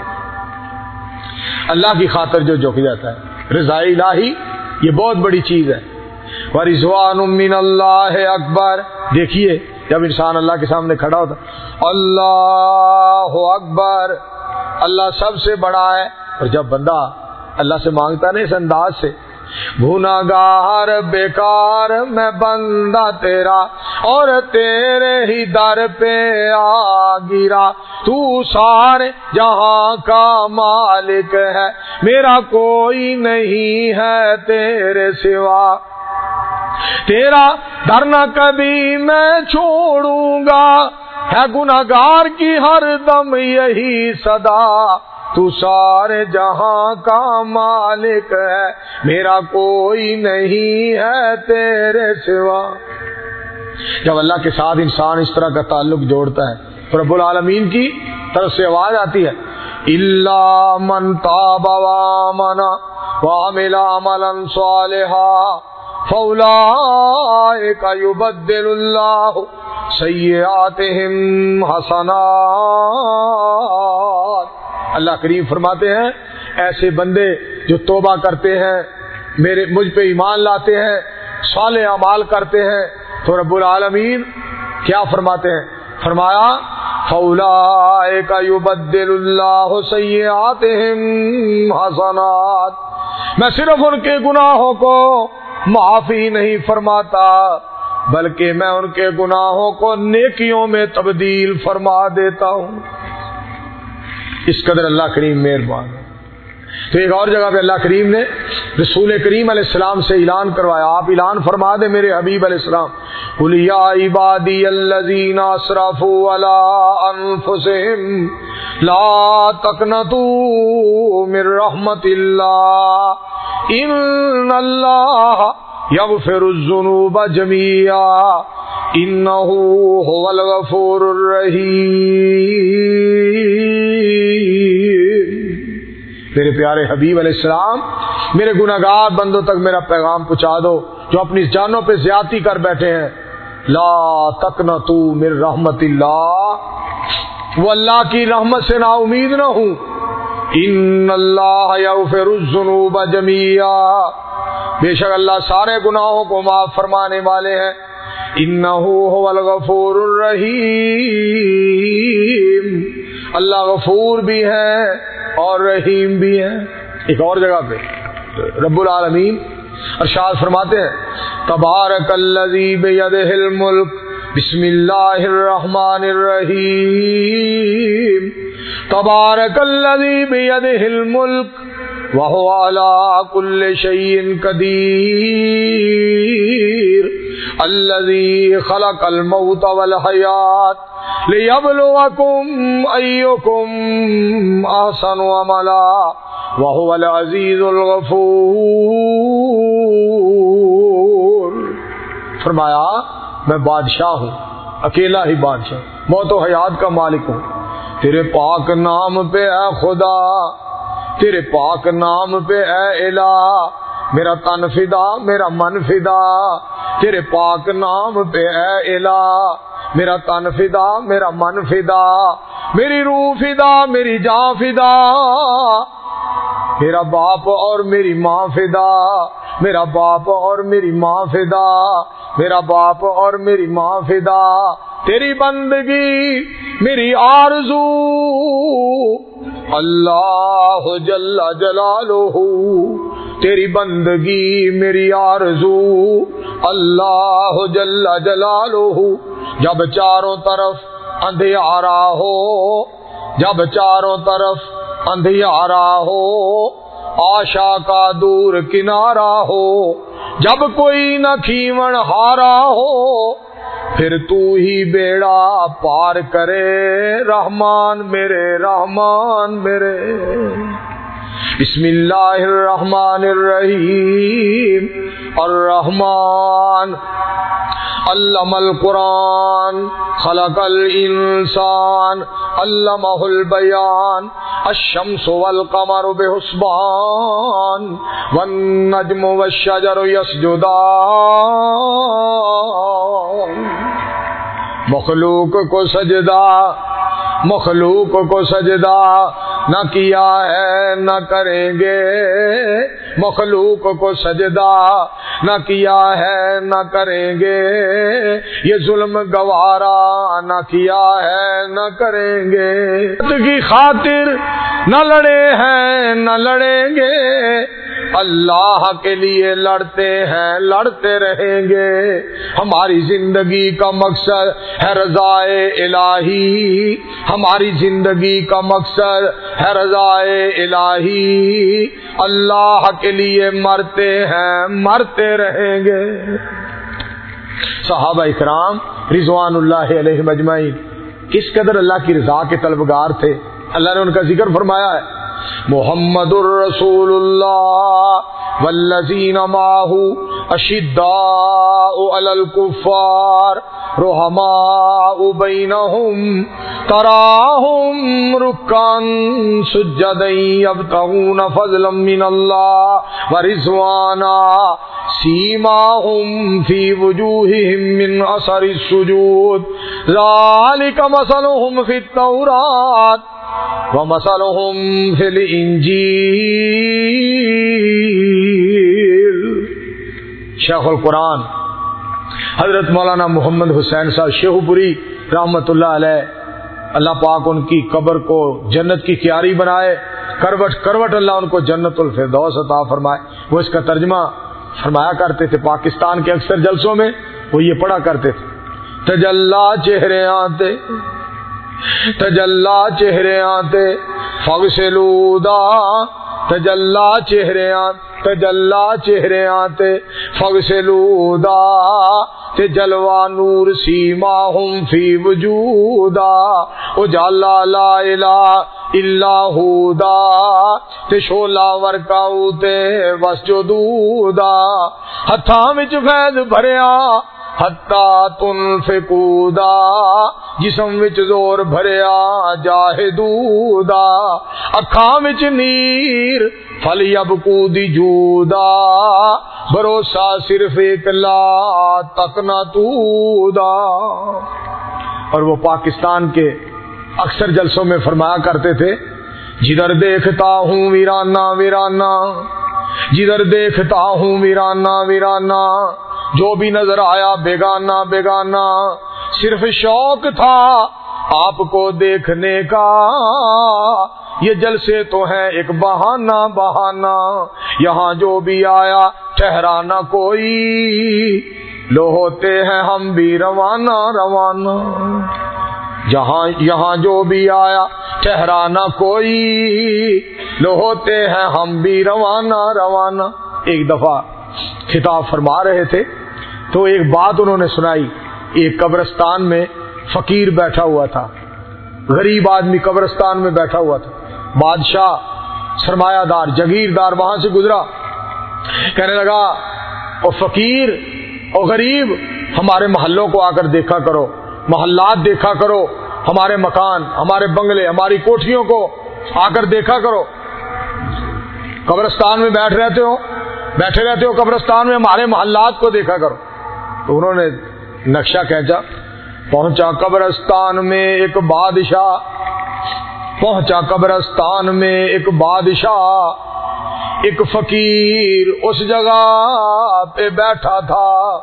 اللہ کی خاطر جو جھک جاتا ہے۔ رضا الہی، یہ بہت بڑی چیز ہے۔ رضوان من اللہ اکبر۔ دیکھیے، جب انسان اللہ کے سامنے کھڑا ہوتا اللہ اکبر۔ اللہ سب سے بڑا ہے۔ اور جب بندہ اللہ سے مانگتا نہیں، اس انداز سے گناگار، بیکار، میں بندہ تیرا اور تیرے ہی در پہ آ گرا۔ تو سارے جہاں کا مالک ہے، میرا کوئی نہیں ہے تیرے سوا۔ تیرا در نہ کبھی میں چھوڑوں گا، ہے گناگار کی ہر دم یہی صدا۔ تو سارے جہاں کا مالک ہے، میرا کوئی نہیں ہے تیرے سوا۔ جب اللہ کے ساتھ انسان اس طرح کا تعلق جوڑتا ہے، تو رب العالمین کی طرف سے آواز آتی ہے۔ اللہ من تاب وامنا وعمل عملا صالحا۔ فاولائک یبدل اللہ سیئاتہم حسنات۔ اللہ کریم فرماتے ہیں، ایسے بندے جو توبہ کرتے ہیں، میرے مجھ پہ ایمان لاتے ہیں، صالح اعمال کرتے ہیں، تو رب العالمین کیا فرماتے ہیں؟ فرمایا فولا کا یبدل اللہ سیئاتہم حسنات۔ میں صرف ان کے گناہوں کو معافی نہیں فرماتا، بلکہ میں ان کے گناہوں کو نیکیوں میں تبدیل فرما دیتا ہوں۔ اس قدر اللہ کریم مہربان۔ تو ایک اور جگہ پہ اللہ کریم نے رسول کریم علیہ السلام سے اعلان کروایا۔ آپ اعلان فرما دے میرے حبیب علیہ السلام۔ قلیا عبادی الذین اسرفوا علی انفسهم لا تقنطوا من رحمت اللہ ان اللہ یغفر الذنوب جميعا انه هو الغفور الرحیم میرے پیارے حبیب علیہ السلام، میرے گناگار بندوں تک میرا پیغام پہنچا دو جو اپنی جانوں پہ زیادتی کر بیٹھے ہیں۔ لا تک نہ تو میرے رحمت اللہ۔ وہ اللہ کی رحمت سے نا امید نہ ہوں۔ ان اللہ یغفر الذنوب جميعا بے شک اللہ سارے گناہوں کو معاف فرمانے والے ہیں۔ انہو هو الغفور الرحیم۔ اللہ غفور بھی ہے اور رحیم بھی ہے۔ ایک اور جگہ پہ۔ رب العالمین ارشاد فرماتے ہیں۔ تبارک الذی بیدہ الملک۔ بسم اللہ الرحمن الرحیم۔ تبارک الذی بیدہ الملک وهو على كل شيء قدير الذي خلق الموت والحياة ليبلوكم أيكم أحسن عملا وهو العزيز الغفور فرمایا، میں بادشاہ ہوں، اکیلا ہی بادشاہ موت و حیات کا مالک ہوں۔ تیرے پاک نام پہ اے خدا، تیرے پاک نام پہ اے الہ، میرا تن فدا، میرا من فدا، تیرے پاک نام پہ اے الہ، میرا تن فدا، میرا من فدا، میری روح فدا، میری جان فدا، میرا باپ اور میری ماں فدا، میرا باپ اور میری ماں فدا، میرا باپ اور میری ماں فدا، تیری بندگی میری آرزو۔ اللہ جل جلالہ۔ تیری بندگی میری آرزو۔ اللہ جل جلالہ۔ جب چاروں طرف اندھیارا ہو، جب چاروں طرف اندھیارا ہو، آشا کا دور کنارا ہو، جب کوئی نہ کھیون ہارا ہو پھر تو ہی بیڑا پار کرے رحمان میرے رحمان میرے۔ بسم اللہ الرحمن الرحیم الرحمن علم القرآن خلق الانسان علمہ البیان الشمس والقمر بحسبان والنجم والشجر يسجدان مخلوق کو سجدہ مخلوق کو سجدہ نہ کیا ہے، نہ کریں گے۔ مخلوق کو سجدہ نہ کیا ہے، نہ کریں گے۔ یہ ظلم گوارا نہ کیا ہے، نہ کریں گے۔ کی خاطر نہ لڑے ہیں، نہ لڑیں گے۔ اللہ کے لیے لڑتے ہیں، لڑتے رہیں گے۔ ہماری زندگی کا مقصد ہے رضائے الہی۔ ہماری زندگی کا مقصد ہے رضائے الہی۔ اللہ کے لیے مرتے ہیں، مرتے رہیں گے۔ صحابہ اکرام رضوان اللہ علیہ مجمعین، کس قدر اللہ کی رضا کے طلبگار تھے؟ اللہ نے ان کا ذکر فرمایا ہے۔ محمد الرسول اللہ والذین معه اشداء علی الكفار. رحماء بینهم تراهم رکان سجدا یبتغون فضلا من اللہ ورزوانا سیماهم فی وجوہهم من اثر السجود. ذالک مثلهم فی التورات ومثلهم في الانجیل شیخ القرآن حضرت مولانا محمد حسین صاحب شیخ پوری رحمت اللہ علیہ، اللہ پاک ان کی قبر کو جنت کی کیاری بنائے، کروٹ کروٹ اللہ ان کو جنت الفردوس عطا فرمائے۔ وہ اس کا ترجمہ فرمایا کرتے تھے پاکستان کے اکثر جلسوں میں، وہ یہ پڑھا کرتے تھے۔ تجلا چہرے آتے، تجلا چہرے آتے فگ تجلا چہرے تجلا چہرے آتے فگ سے لودا تے جلوا نور سیما ہم فی وجودا۔ او جالا لا الہ الا ہودا، تے شولا ورکاؤ تے بس جو دودا ہتھاں وچ فیض بھریا ہتا تن فکودا جسم وچ زور بھریا جاہ دودا اکھاں وچ نیر فل اب کودی جودا بھروسہ صرف ایک لا تک نہ تودا اور وہ پاکستان کے اکثر جلسوں میں فرمایا کرتے تھے، جدھر دیکھتا ہوں ویرانا ویرانا جدھر دیکھتا ہوں ویرانا ویرانا جو بھی نظر آیا بیگانا بیگانا صرف شوق تھا آپ کو دیکھنے کا۔ یہ جلسے تو ہیں ایک بہانہ بہانہ۔ یہاں جو بھی آیا، ٹھہرانا کوئی۔ لو ہوتے ہیں ہم بھی روانہ روانہ۔ جہاں، یہاں جو بھی آیا، ٹھہرانا کوئی۔ لو ہوتے ہیں ہم بھی روانہ روانہ۔ ایک دفعہ خطاب فرما رہے تھے۔ تو ایک بات انہوں نے سنائی، ایک قبرستان میں فقیر بیٹھا ہوا تھا۔ غریب آدمی قبرستان میں بیٹھا ہوا تھا۔ بادشاہ سرمایہ دار جگیردار وہاں سے گزرا۔ کہنے لگا، او فقیر، او غریب، ہمارے محلوں کو آ کر دیکھا کرو۔ محلات دیکھا کرو۔ ہمارے مکان، ہمارے بنگلے، ہماری کوٹھیوں کو آ کر دیکھا کرو۔ قبرستان میں بیٹھ رہتے ہو، بیٹھے رہتے ہو قبرستان میں، ہمارے محلات کو دیکھا کرو۔ تو انہوں نے نقشہ کھینچا، پہنچا قبرستان میں ایک بادشاہ، پہنچا قبرستان میں ایک بادشاہ، ایک فقیر اس جگہ پہ بیٹھا تھا۔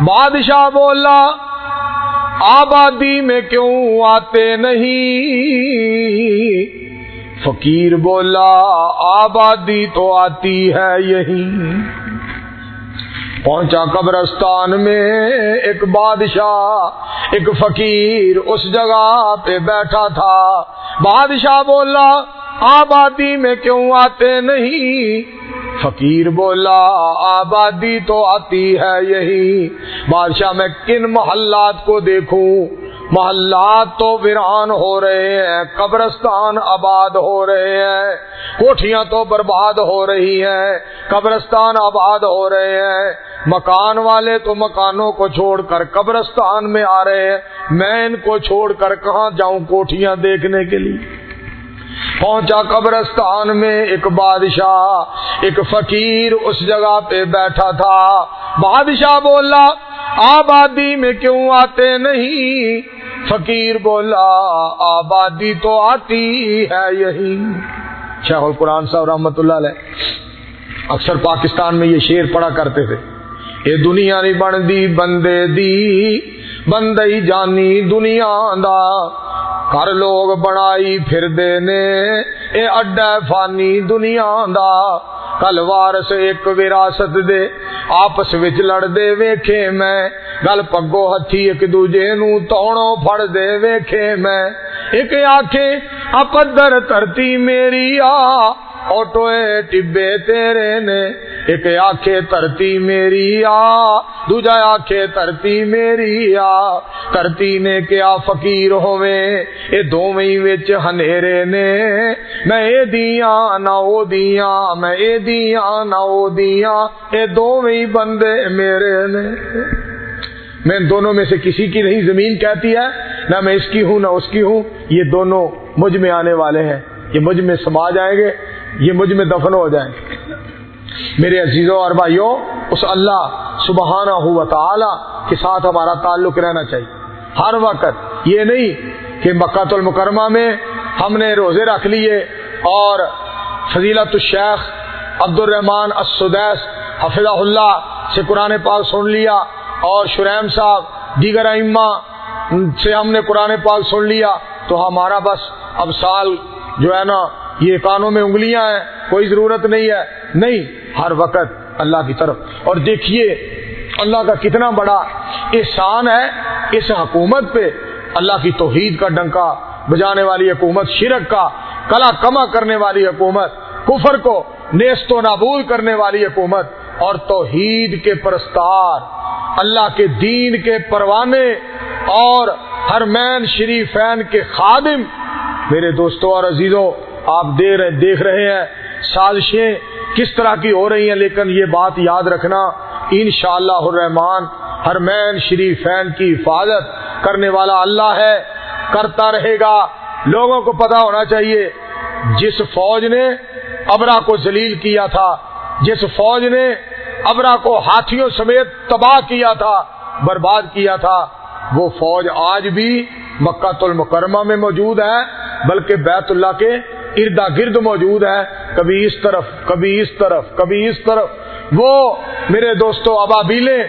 بادشاہ بولا، آبادی میں کیوں آتے نہیں؟ فقیر بولا، آبادی تو آتی ہے یہی۔ پہنچا قبرستان میں ایک بادشاہ، ایک فقیر اس جگہ پہ بیٹھا تھا۔ بادشاہ بولا، آبادی میں کیوں آتے نہیں؟ فقیر بولا، آبادی تو آتی ہے یہی۔ بادشاہ میں کن محلات کو دیکھوں؟ محلات تو ویران ہو رہے ہیں، قبرستان آباد ہو رہے ہیں کوٹیاں تو برباد ہو رہی ہیں، قبرستان آباد ہو رہے ہیں۔ مکان والے تو مکانوں کو چھوڑ کر قبرستان میں آ رہے ہیں۔ میں ان کو چھوڑ کر کہاں جاؤں کوٹیاں دیکھنے کے لیے؟ پہنچا قبرستان میں ایک بادشاہ، ایک فقیر اس جگہ پہ بیٹھا تھا۔ بادشاہ بولا آبادی میں کیوں آتے نہیں؟ فقیر بولا، آبادی تو آتی ہے یہی۔ شیخ القرآن صاحب رحمت اللہ علیہ، اکثر پاکستان میں یہ شیر پڑا کرتے تھے۔ یہ دنیا نہیں بن دی بندے دی بندے جانی دنیا دا۔ کر لوگ بنائی پھر دینے، اے اڈا فانی دنیا دا۔ کل وارس ایک وراثت دے آپس وچ لڑ دے ویکھے میں گل پگو ہتھی ایک دوجے نو توڑو پھڑ دے ویکھے میں ایک آکھے اپدر ترتی میری آ اوٹوئے ٹبے تیرے نے، ایک آکھے ترتی میری آ، دوجا آکھے ترتی میری آ، ترتی نے کیا فقیر ہوے اے دوویں وچ ہنیرے نے، میں اے دیاں نہ او دیاں، میں اے دیاں نہ او دیاں، اے دوویں بندے میرے نے۔ میں ان دونوں میں سے کسی کی نہیں زمین کہتی ہے، نہ میں اس کی ہوں نہ اس کی ہوں، یہ دونوں مجھ میں آنے والے ہیں۔ یہ مجھ میں سما جائیں گے۔ یہ مجھ میں دفن ہو جائیں۔ میرے عزیزوں اور بھائیوں، اس اللہ سبحانہ ہوا تعالی کے ساتھ ہمارا تعلق رہنا چاہیے۔ ہر وقت یہ نہیں کہ مکہ المکرمہ میں ہم نے روزے رکھ لیے اور فضیلت الشیخ عبد الرحمان السدیس حفظ اللہ سے قرآن پاک سن لیا اور شریم صاحب دیگر ائمہ سے ہم نے قرآن پاک سن لیا، تو ہمارا بس اب سال جو ہے نا یہ کانوں میں انگلیاں ہیں، کوئی ضرورت نہیں ہے۔ نہیں، ہر وقت اللہ کی طرف۔ اور دیکھیے، اللہ کا کتنا بڑا احسان ہے اس حکومت پہ۔ اللہ کی توحید کا ڈنکا، بجانے والی حکومت، شرک کا، کلا کما کرنے والی حکومت، کفر کو نیست و نابود کرنے والی حکومت۔ اور توحید کے پرستار، اللہ کے دین کے پروانے، اور ہر مین شریفین کے خادم۔ میرے دوستوں اور عزیزوں آپ دیکھ رہے ہیں، سازشیں کس طرح کی ہو رہی ہیں، لیکن یہ بات یاد رکھنا ان شاء اللہ شریفین کی حفاظت کرنے والا اللہ ہے، کرتا رہے گا۔ لوگوں کو پتا ہونا چاہیے، جس فوج نے ابرا کو ذلیل کیا تھا، جس فوج نے ابرا کو ہاتھیوں سمیت تباہ کیا تھا، برباد کیا تھا، وہ فوج آج بھی مکہ المکرمہ میں موجود ہے، بلکہ بیت اللہ کے اردا گرد موجود ہے۔ کبھی اس طرف، کبھی اس طرف، کبھی اس طرف۔ وہ میرے دوستو ابابیلے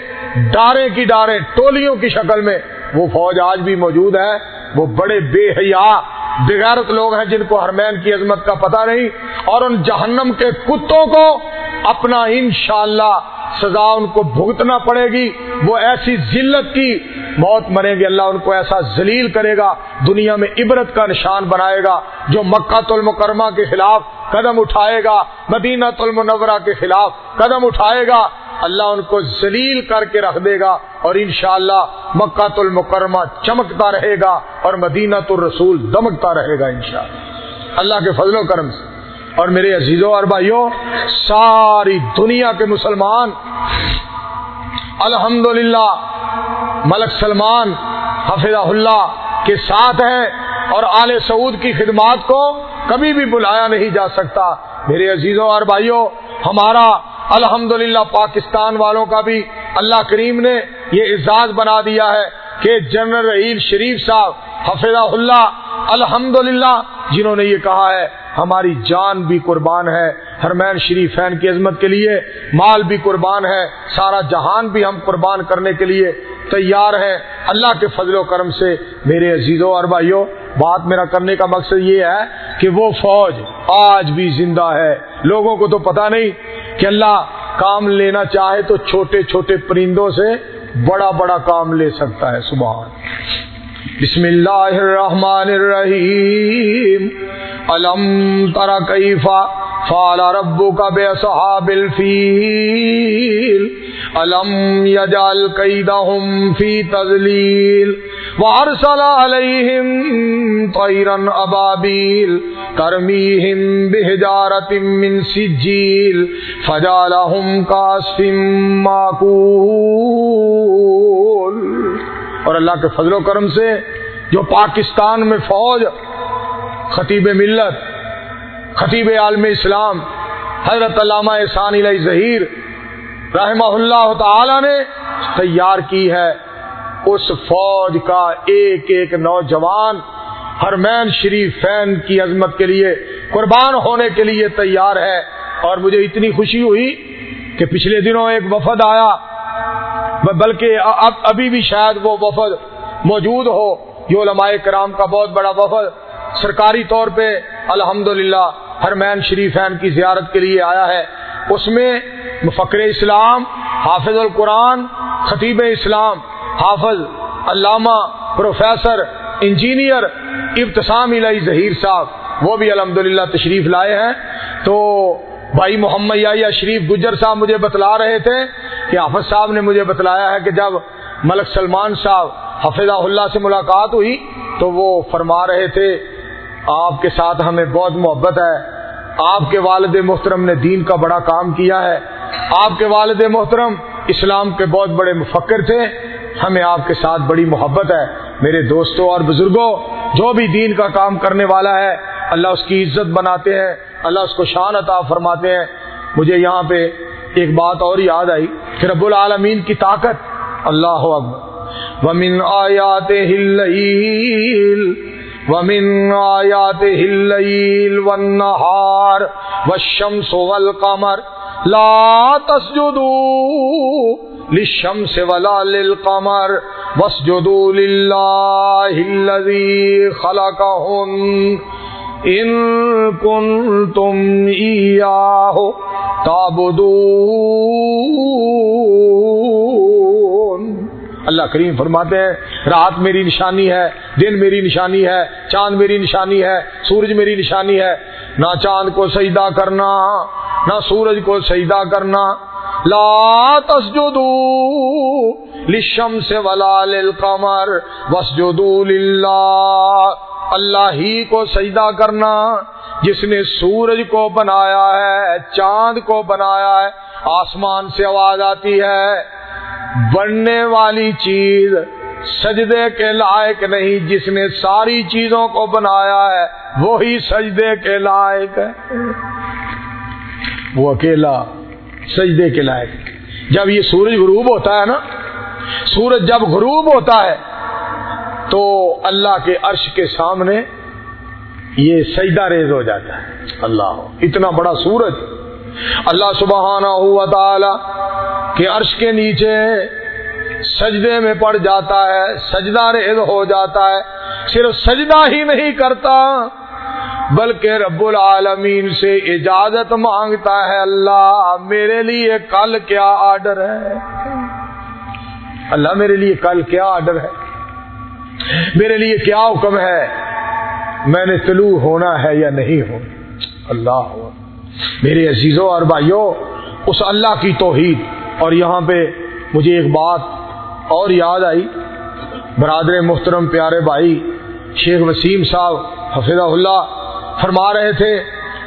ڈارے کی ڈارے، ٹولیوں کی شکل میں۔ وہ فوج آج بھی موجود ہے۔ وہ بڑے بے حیا، بغیرت لوگ ہیں جن کو ہرمین کی عظمت کا پتہ نہیں۔ اور ان جہنم کے کتوں کو اپنا انشاءاللہ سزا ان کو بھگتنا پڑے گی۔ وہ ایسی ذلت کی موت مرے گی اللہ ان کو ایسا ذلیل کرے گا، دنیا میں عبرت کا نشان بنائے گا، جو مکہ المکرمہ کے خلاف قدم اٹھائے گا، مدینہ المنورہ کے خلاف قدم اٹھائے گا، اللہ ان کو ذلیل کر کے رکھ دے گا اور انشاءاللہ مکہ المکرمہ چمکتا رہے گا اور مدینہ الرسول دمکتا رہے گا انشاءاللہ۔ اللہ کے فضل و کرم سے۔ اور میرے عزیزوں اور بھائیوں، ساری دنیا کے مسلمان الحمد ملک سلمان حفظ اللہ کے ساتھ ہیں اور آل سعود کی خدمات کو کبھی بھی بلایا نہیں جا سکتا۔ میرے عزیزوں اور بھائیوں، ہمارا الحمد پاکستان والوں کا بھی اللہ کریم نے یہ اعزاز بنا دیا ہے کہ جنرل رحیل شریف صاحب حفظ اللہ الحمد جنہوں نے یہ کہا ہے ہماری جان بھی قربان ہے۔ ہرمین شریفین کی عظمت کے لیے مال بھی قربان ہے۔ سارا جہان بھی ہم قربان کرنے کے لیے تیار ہیں۔ اللہ کے فضل و کرم سے میرے عزیزوں اور بھائیوں، بات میرا کرنے کا مقصد یہ ہے کہ وہ فوج آج بھی زندہ ہے۔ لوگوں کو تو پتا نہیں کہ اللہ کام لینا چاہے تو چھوٹے چھوٹے پرندوں سے بڑا بڑا کام لے سکتا ہے۔ سبحان بسم اللہ الرحمن الرحیم. علم ترا کیفا فعل ربک بأصحاب الفیل. علم یجعل قیدہم فی تذلیل. وارسل علیہم طیرا ابابیل. ترمیہم بحجارت من سجیل. فجالہم کاسف ماکول. اور اللہ کے فضل و کرم سے جو پاکستان میں فوج، خطیب ملت، خطیب عالم اسلام، حضرت علامہ احسان علیہ ظہیر رحمہ اللہ تعالی نے تیار کی ہے۔ اس فوج کا ایک ایک نوجوان ہرمین شریف فین کی عظمت کے لیے، قربان ہونے کے لیے تیار ہے۔ اور مجھے اتنی خوشی ہوئی کہ پچھلے دنوں ایک وفد آیا۔ بلکہ ابھی بھی شاید وہ وفد موجود ہو جو علماء کرام کا بہت بڑا وفد۔ سرکاری طور پہ الحمدللہ ہرمین شریفین کی زیارت کے لیے آیا ہے۔ اس میں مفکر اسلام، حافظ القرآن، خطیب اسلام، حافظ علامہ پروفیسر، انجینئر ابتسام علیہ ظہیر صاحب، وہ بھی الحمدللہ تشریف لائے ہیں۔ تو بھائی محمد یا شریف گجر صاحب مجھے بتلا رہے تھے کہ حافظ صاحب نے مجھے بتلایا ہے کہ جب ملک سلمان صاحب حفظ اللہ سے ملاقات ہوئی تو وہ فرما رہے تھے، آپ کے ساتھ ہمیں بہت محبت ہے، آپ کے والد محترم نے دین کا بڑا کام کیا ہے، آپ کے والد محترم اسلام کے بہت بڑے مفکر تھے، ہمیں آپ کے ساتھ بڑی محبت ہے۔ میرے دوستوں اور بزرگوں، جو بھی دین کا کام کرنے والا ہے، اللہ اس کی عزت بناتے ہیں۔ اللہ اس کو شان عطا فرماتے ہیں۔ مجھے یہاں پہ ایک بات اور یاد آئی کہ رب العالمین کی طاقت، اللہ اکبر۔ ومن آیات ہلیل ومن آیات ہلیل والنہار والشمس والقمر، لا تسجدوا للشمس ولا للقمر، واسجدوا لله الذي خلقهن۔ ان کنتم ایاہ تعبدون۔ اللہ کریم فرماتے ہیں، رات میری نشانی ہے، دن میری نشانی ہے، چاند میری نشانی ہے، سورج میری نشانی ہے۔ نہ چاند کو سجدہ کرنا، نہ سورج کو سجدہ کرنا۔ لا تسجدو للشمس ولا للقمر واسجدوا للہ۔ اللہ ہی کو سجدہ کرنا، جس نے سورج کو بنایا ہے، چاند کو بنایا ہے، آسمان سے آواز آتی ہے۔ بننے والی چیز سجدے کے لائق نہیں، جس نے ساری چیزوں کو بنایا ہے، وہی سجدے کے لائق ہے۔ وہ اکیلا سجدے کے لائق۔ جب یہ سورج غروب ہوتا ہے نا، سورج جب غروب ہوتا ہے تو اللہ کے عرش کے سامنے یہ سجدہ ریز ہو جاتا ہے۔ اللہ۔ اتنا بڑا سورج۔ اللہ سبحانہ ہوا تعالی کہ عرش کے نیچے سجدے میں پڑ جاتا ہے سجدہ ریز ہو جاتا ہے۔ صرف سجدہ ہی نہیں کرتا بلکہ رب العالمین سے اجازت مانگتا ہے اللہ میرے لیے کل کیا آرڈر ہے۔ اللہ میرے لیے کل کیا آرڈر ہے۔ میرے لیے کیا حکم ہے؟ میں نے طلوع ہونا ہے یا نہیں ہونا؟ اللہ میرے عزیزوں اور بھائیوں، اس اللہ کی توحید۔ اور یہاں پہ مجھے ایک بات اور یاد آئی۔ برادر محترم، پیارے بھائی، شیخ وسیم صاحب حفظ اللہ فرما رہے تھے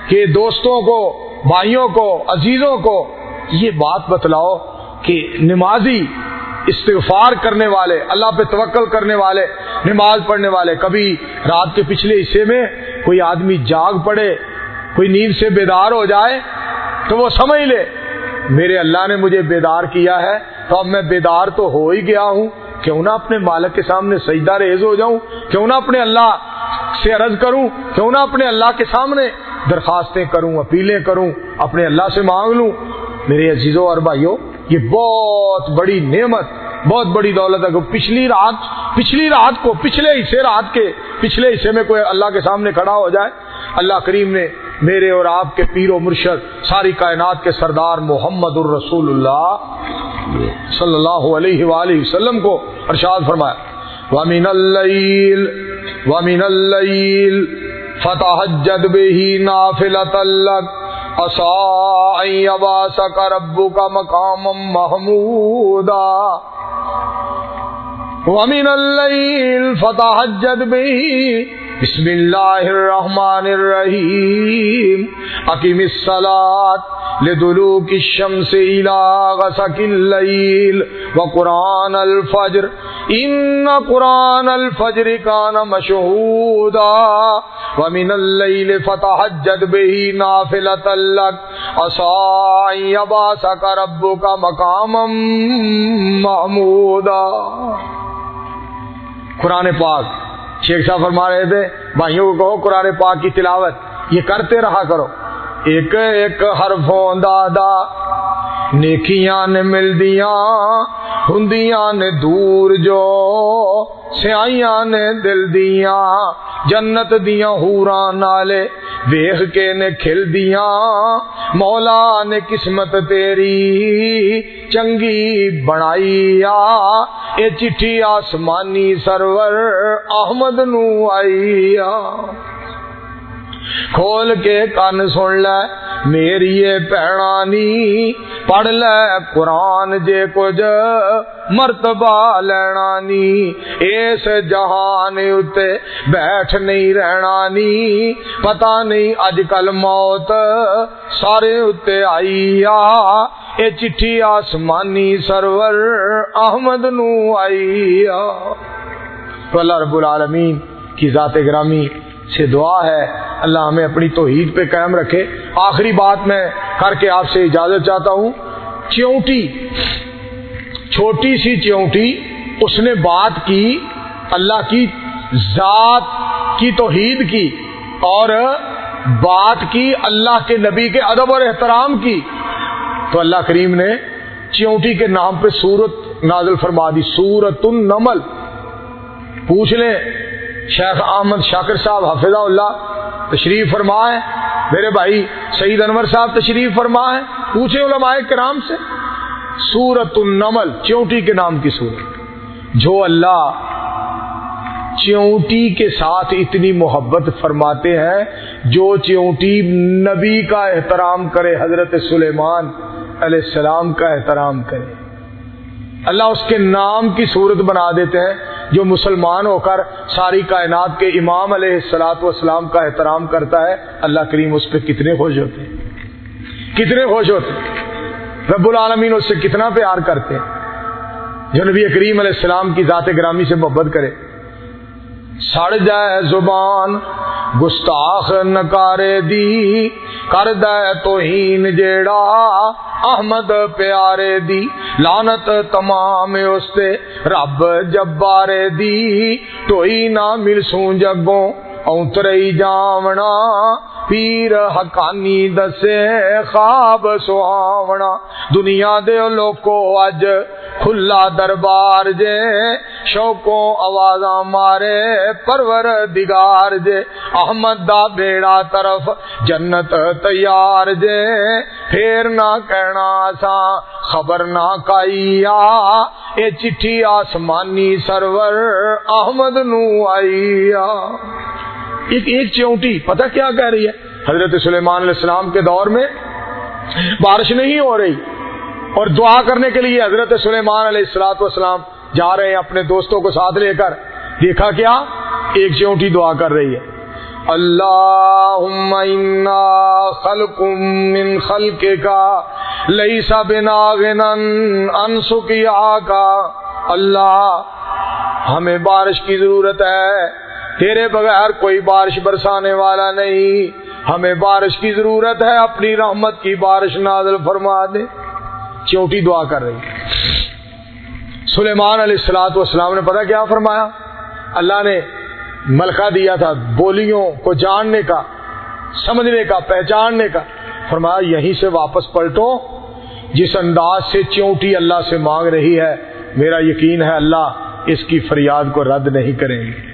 کہ دوستوں کو، بھائیوں کو، عزیزوں کو یہ بات بتلاؤ کہ نمازی استغفار کرنے والے، اللہ پہ توکل کرنے والے نماز پڑھنے والے، کبھی رات کے پچھلے حصے میں کوئی آدمی جاگ پڑے، کوئی نیند سے بیدار ہو جائے، تو وہ سمجھ لے، میرے اللہ نے مجھے بیدار کیا ہے، تو اب میں بیدار تو ہو ہی گیا ہوں۔ کیوں نہ اپنے مالک کے سامنے سجدہ ریز ہو جاؤں؟ کیوں نہ اپنے اللہ سے عرض کروں؟ کیوں نہ اپنے اللہ کے سامنے درخواستیں کروں، اپیلیں کروں، اپنے اللہ سے مانگ لوں؟ میرے عزیزوں اور بھائیوں، یہ بہت بڑی نعمت بہت بڑی دولت ہے پچھلی رات پچھلی رات کو، پچھلے حصے، رات کے پچھلے حصے میں کوئی اللہ کے سامنے کھڑا ہو جائے۔ اللہ کریم نے میرے اور آپ کے پیر و مرشد، ساری کائنات کے سردار محمد الرسول اللہ صلی اللہ علیہ وآلہ وسلم کو ارشاد فرمایا۔ وَمِنَ اللَّيْلِ وَمِنَ اللَّيْلِ فَتَحَجَّدْ بِهِ نَافِلَةً لَكَ، عَسَىٰ أَن يَبْعَثَكَ رَبُّكَ مَقَامًا مَحْمُودًا۔ وَمِنَ اللَّيْلِ فَتَحَجَّدْ بِهِ بسم اللہ الرحمن الرحیم. اقیم الصلاة لدلوک الشمس الى غسق اللیل وقرآن الفجر. ان قرآن الفجر کان مشہودا ومن اللیل فتحجد به نافلة لک. عصا یباسک ربک مقاما محمودا. قرآن پاک شیخ صاحب فرما رہے تھے، بھائیوں کو کہو قرآن پاک کی تلاوت، یہ کرتے رہا کرو۔ ایک ایک حرفوں دادا نیکیاں نے مل دیا ہندیاں نے دور جو سیائیاں نے دل دیا۔ جنت دیا ہورا نالے ویخ کے نے کھل دیا مولا نے قسمت تیری چنگی بنائی آ، اے چٹھی آسمانی سرور احمد نو آئی آ۔ کھول کے کن سن لے میری پیڑانی پڑھ لے قرآن جے کچھ مرتبہ لینا نی اس جہان اتے بیٹھ نہیں رہنا نی پتا نہیں اج کل موت سارے اتے آئی آ۔ اے چٹھی آسمانی سرور احمد نو آئی آ۔ تو اللہ رب العالمین کی ذات گرامی سے دعا ہے۔ اللہ ہمیں اپنی توحید پہ قائم رکھے۔ آخری بات میں کر کے آپ سے اجازت چاہتا ہوں۔ چیونٹی، چھوٹی سی چیونٹی، اس نے بات کی اللہ کی ذات کی توحید کی اور بات کی اللہ کے نبی کے ادب اور احترام کی۔ تو اللہ کریم نے چیونٹی کے نام پہ سورت نازل فرما دی۔ سورت النمل۔ پوچھ لیں شیخ احمد شاکر صاحب حفظ اللہ، تشریف فرما ہے میرے بھائی سعید انور صاحب، تشریف فرما ہے پوچھے علماء کرام سے۔ سورت النمل چونٹی کے نام کی سورت۔ جو اللہ چونٹی کے ساتھ اتنی محبت فرماتے ہیں، جو چونٹی نبی کا احترام کرے، حضرت سلیمان علیہ السلام کا احترام کرے۔ اللہ اس کے نام کی صورت بنا دیتے ہیں۔ جو مسلمان ہو کر ساری کائنات کے امام علیہ السلاط والسلام کا احترام کرتا ہے، اللہ کریم اس پہ کتنے خوش ہوتے ہیں۔ کتنے خوش ہوتے ہیں۔ رب العالمین اس سے کتنا پیار کرتے ہیں۔ جو نبی کریم علیہ السلام کی ذات گرامی سے محبت کرے۔ سڑ جائے زبان، گستاخ نکارے دی۔ کر دے توہین جیڑا احمد پیارے دی لانت تمام اس تے رب جبارے دی توئی نہ ملسوں جگوں اونترئی جاونا پیر حقانی دسے خواب سہاونا دنیا دے لوکو اج کھلا دربار جے۔ شوقوں آواز مارے پرور دگار جے۔ احمد دا بیڑا طرف جنت تیار جے۔ پھر نہ کہنا سا، خبر نہ کائی آ۔ اے چٹھی آسمانی سرور احمد نو آئی آ۔ ایک ایک چونٹی پتہ کیا کہہ رہی ہے؟ حضرت سلیمان علیہ السلام کے دور میں بارش نہیں ہو رہی۔ اور دعا کرنے کے لیے حضرت سلیمان علیہ السلاط والسلام جا رہے ہیں اپنے دوستوں کو ساتھ لے کر۔ دیکھا کیا؟ ایک چونٹی دعا کر رہی ہے۔ اللہ خلق من خلق کا لئی سب انسکیا کا اللہ، ہمیں بارش کی ضرورت ہے۔ تیرے بغیر کوئی بارش برسانے والا نہیں۔ ہمیں بارش کی ضرورت ہے، اپنی رحمت کی بارش نازل فرما دے۔ چوٹی دعا کر رہی۔ سلیمان علیہ السلاط والسلام نے پتا کیا فرمایا؟ اللہ نے ملکہ دیا تھا بولیوں کو جاننے کا، سمجھنے کا، پہچاننے کا۔ فرمایا، یہیں سے واپس پلٹو۔ جس انداز سے چونٹی اللہ سے مانگ رہی ہے، میرا یقین ہے اللہ اس کی فریاد کو رد نہیں کریں گے۔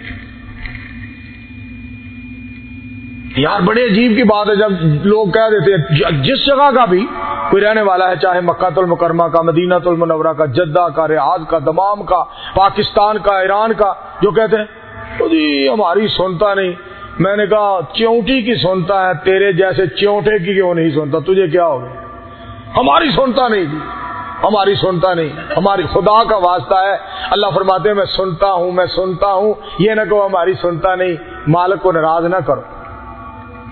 یار بڑے عجیب کی بات ہے، جب لوگ کہہ دیتے ہیں جس جگہ کا بھی کوئی رہنے والا ہے، چاہے مکہ المکرمہ کا، مدینہ المنورہ کا، جدہ کا، ریاض کا، دمام کا، پاکستان کا، ایران کا، جو کہتے ہیں جی ہماری سنتا نہیں۔ میں نے کہا چونٹی کی سنتا ہے، تیرے جیسے چونٹے کی کیوں نہیں سنتا؟ تجھے کیا ہو گیا؟ ہماری سنتا نہیں جی۔ ہماری سنتا نہیں۔ ہماری خدا کا واسطہ ہے۔ اللہ فرماتے ہیں، میں سنتا ہوں، میں سنتا ہوں۔ یہ نہ کہو ہماری سنتا نہیں۔ مالک کو ناراض نہ کرو۔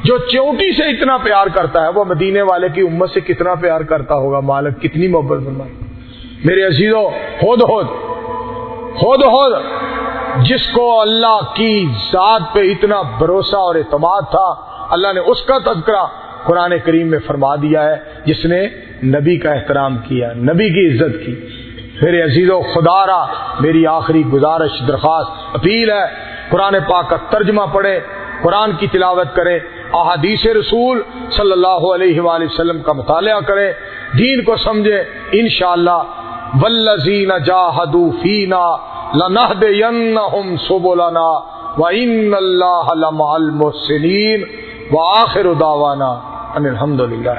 جو چوٹی سے اتنا پیار کرتا ہے، وہ مدینے والے کی امت سے کتنا پیار کرتا ہوگا؟ مالک کتنی محبت بننا میرے عزیزو، ہود ہود ہود ہود، جس کو اللہ کی ذات پہ اتنا بھروسہ اور اعتماد تھا، اللہ نے اس کا تذکرہ قرآن کریم میں فرما دیا ہے، جس نے نبی کا احترام کیا، نبی کی عزت کی۔ میرے عزیز و خدا را، میری آخری گزارش، درخواست، اپیل ہے۔ قرآن پاک کا ترجمہ پڑھے قرآن کی تلاوت کرے احادیث رسول صلی اللہ علیہ وآلہ وسلم کا مطالعہ کرے دین کو سمجھے انشاءاللہ والذین جاہدوا فینا لنہدینہم سبلنا وان اللہ لمع المحسنین وآخر دعوانا ان الحمدللہ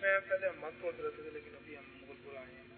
میں پہلے ہم مت رہتے تھے لیکن ابھی ہم مغل پور آئے ہیں